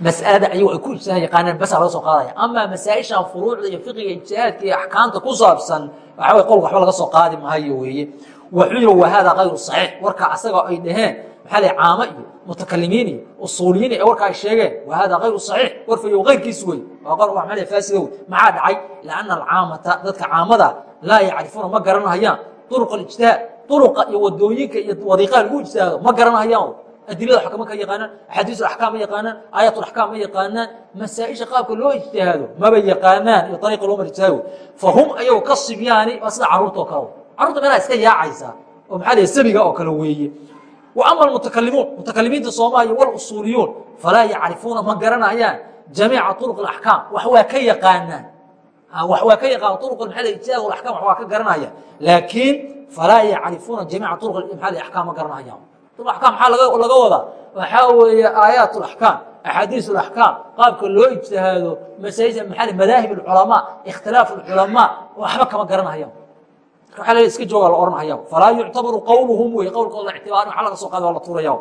mas'alada ayagu ay ku ijtihaad yaqaaneen basaa laga soo qaadaya. Amaa masaa-ishan furuucda iyo fiqiga ijtihaadka iyo axkaamta ku saabsan waxaa wey qowlka waxba laga soo qaadi maayo weeye. Wuxuu yihi wa haadaa kayru saxiix. Warka asaga ay dhaheen maxaa lay caamo iyo mutakalimiin iyo usuuliyiin ee warka ay sheegeen? Wa hada ayru saxiix. Warfayo ayrkiisu wey waa qor waxmale faasida wey maxaa dhacay? Lianna alcaamata dadka caamada laa yacrifuuna ma garanhayaan duruqa ijtihaad duruqa iyo waddooyinka iyo wariiqaha lagu ijtihaado ma garanhayaan adilada xakamo ka yaqaanaan axaadiisul axkaam ma yaqaanaan aayat laxkaam ma yaqaanaan masaa-isha qaabka loo ijtihaado maba yaqaanaan iyo ariiqa loo marijtihaado fahum ayago ka sibyaani waa sida carruurta oo kale. Carruurta meelaha iska yaacaysa oo maxaa la sabiga oo kale weeye وأmا المتkلimuun mتakalimiinta soomaliya واusuuliyuun falaa yacrifuuna ma garanayaan جamيica طرق الأحكاam wax waa ka yaqaanaan wax waa ka yaqaan طرق اجتihاad والأحكام wax waa ka garanaya laakiin falaa yacrifuuna جamيica طرق أحكام ma garanayaan طرق أحكام maxaa laga wadaa waxaa weeye aaيaaت الأحكام أxaadiiث الأحكام qaabka loo اجtihaado masaaئل madaahib الculaماء اkhtilaaف الculaماء waxba kama garanayaan waa l iska jooga la ohanaya falaa yuctabaru qowluhum wey qowlkooda ictibaar waa laga soo qaada waa la tuuraya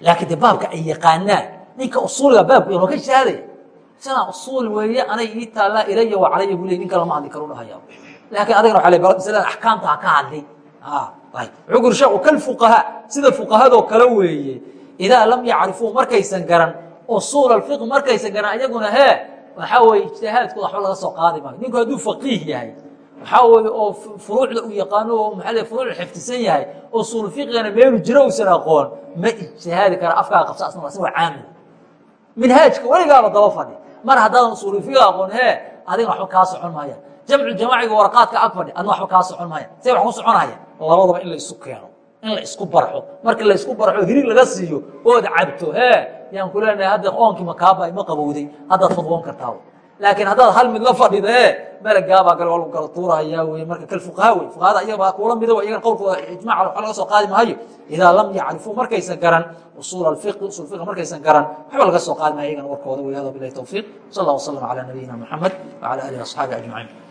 laakiin de baabka ay yaqaanaan ninka usuuliga baabku waa ka shahaadaya sanaa usuul weeye anay ii taallaa ilaya wa calaya buu ley nin kale ma hadli karo dhahaya. Laakiin adagana waa le masalada axkaamta ha ka hadli. Wuxuu guri sheekhu kalfuqahaa sida fuqahadoo kale weeye idaa lam yacrifuu markaysan garan usuul alfiq markaysan garan iyaguna hee waxaa weeye ijtihaadkooda waxba laga soo qaadi maayo. Ninku hadduu faqiih yahay waxaa weye oo furuucda uu yaqaano oo maa furuuc xifdisan yahay oo usuul fiqigana meelu jiro uusan aqoon ma ijtihaadi kara afkaa qabsa asna asagoo caamil minhaajka weligaaba daba fadhi. Mar haddaadan usuul fiqiga aqoon hee adigana waxba kaa socon maaya jamcu jamaaciga waraqaadka ag fadhi adna waxba kaa socon maaya say wax ku soconaya? Labadaba in la isu keeno in la isku barxo. Marka la isku barxo hirig laga siiyo ood cabto hee yaan ku leenahay hadda oonkii makaaba ma qabowday. Haddaad fadwoon kartaa laakiin haddaad hal mid la e gale waa lagu kala tuurahayaa wey marka kalfuqaha wey fuqahada iyagabaa kuula mida iyagan qowlkooda ijmaca waxba laga soo qaadi maayo. Idaa lam yacrifuu markaysan garan usuul alfiqi usul fiqi markaysan garan waxba laga soo qaadi maayo iyagana warkooda wey bilahi tawfiiq. Sal allah wasalam calaa nabiyina muxamed wacala alihi asxaabi ajmaciin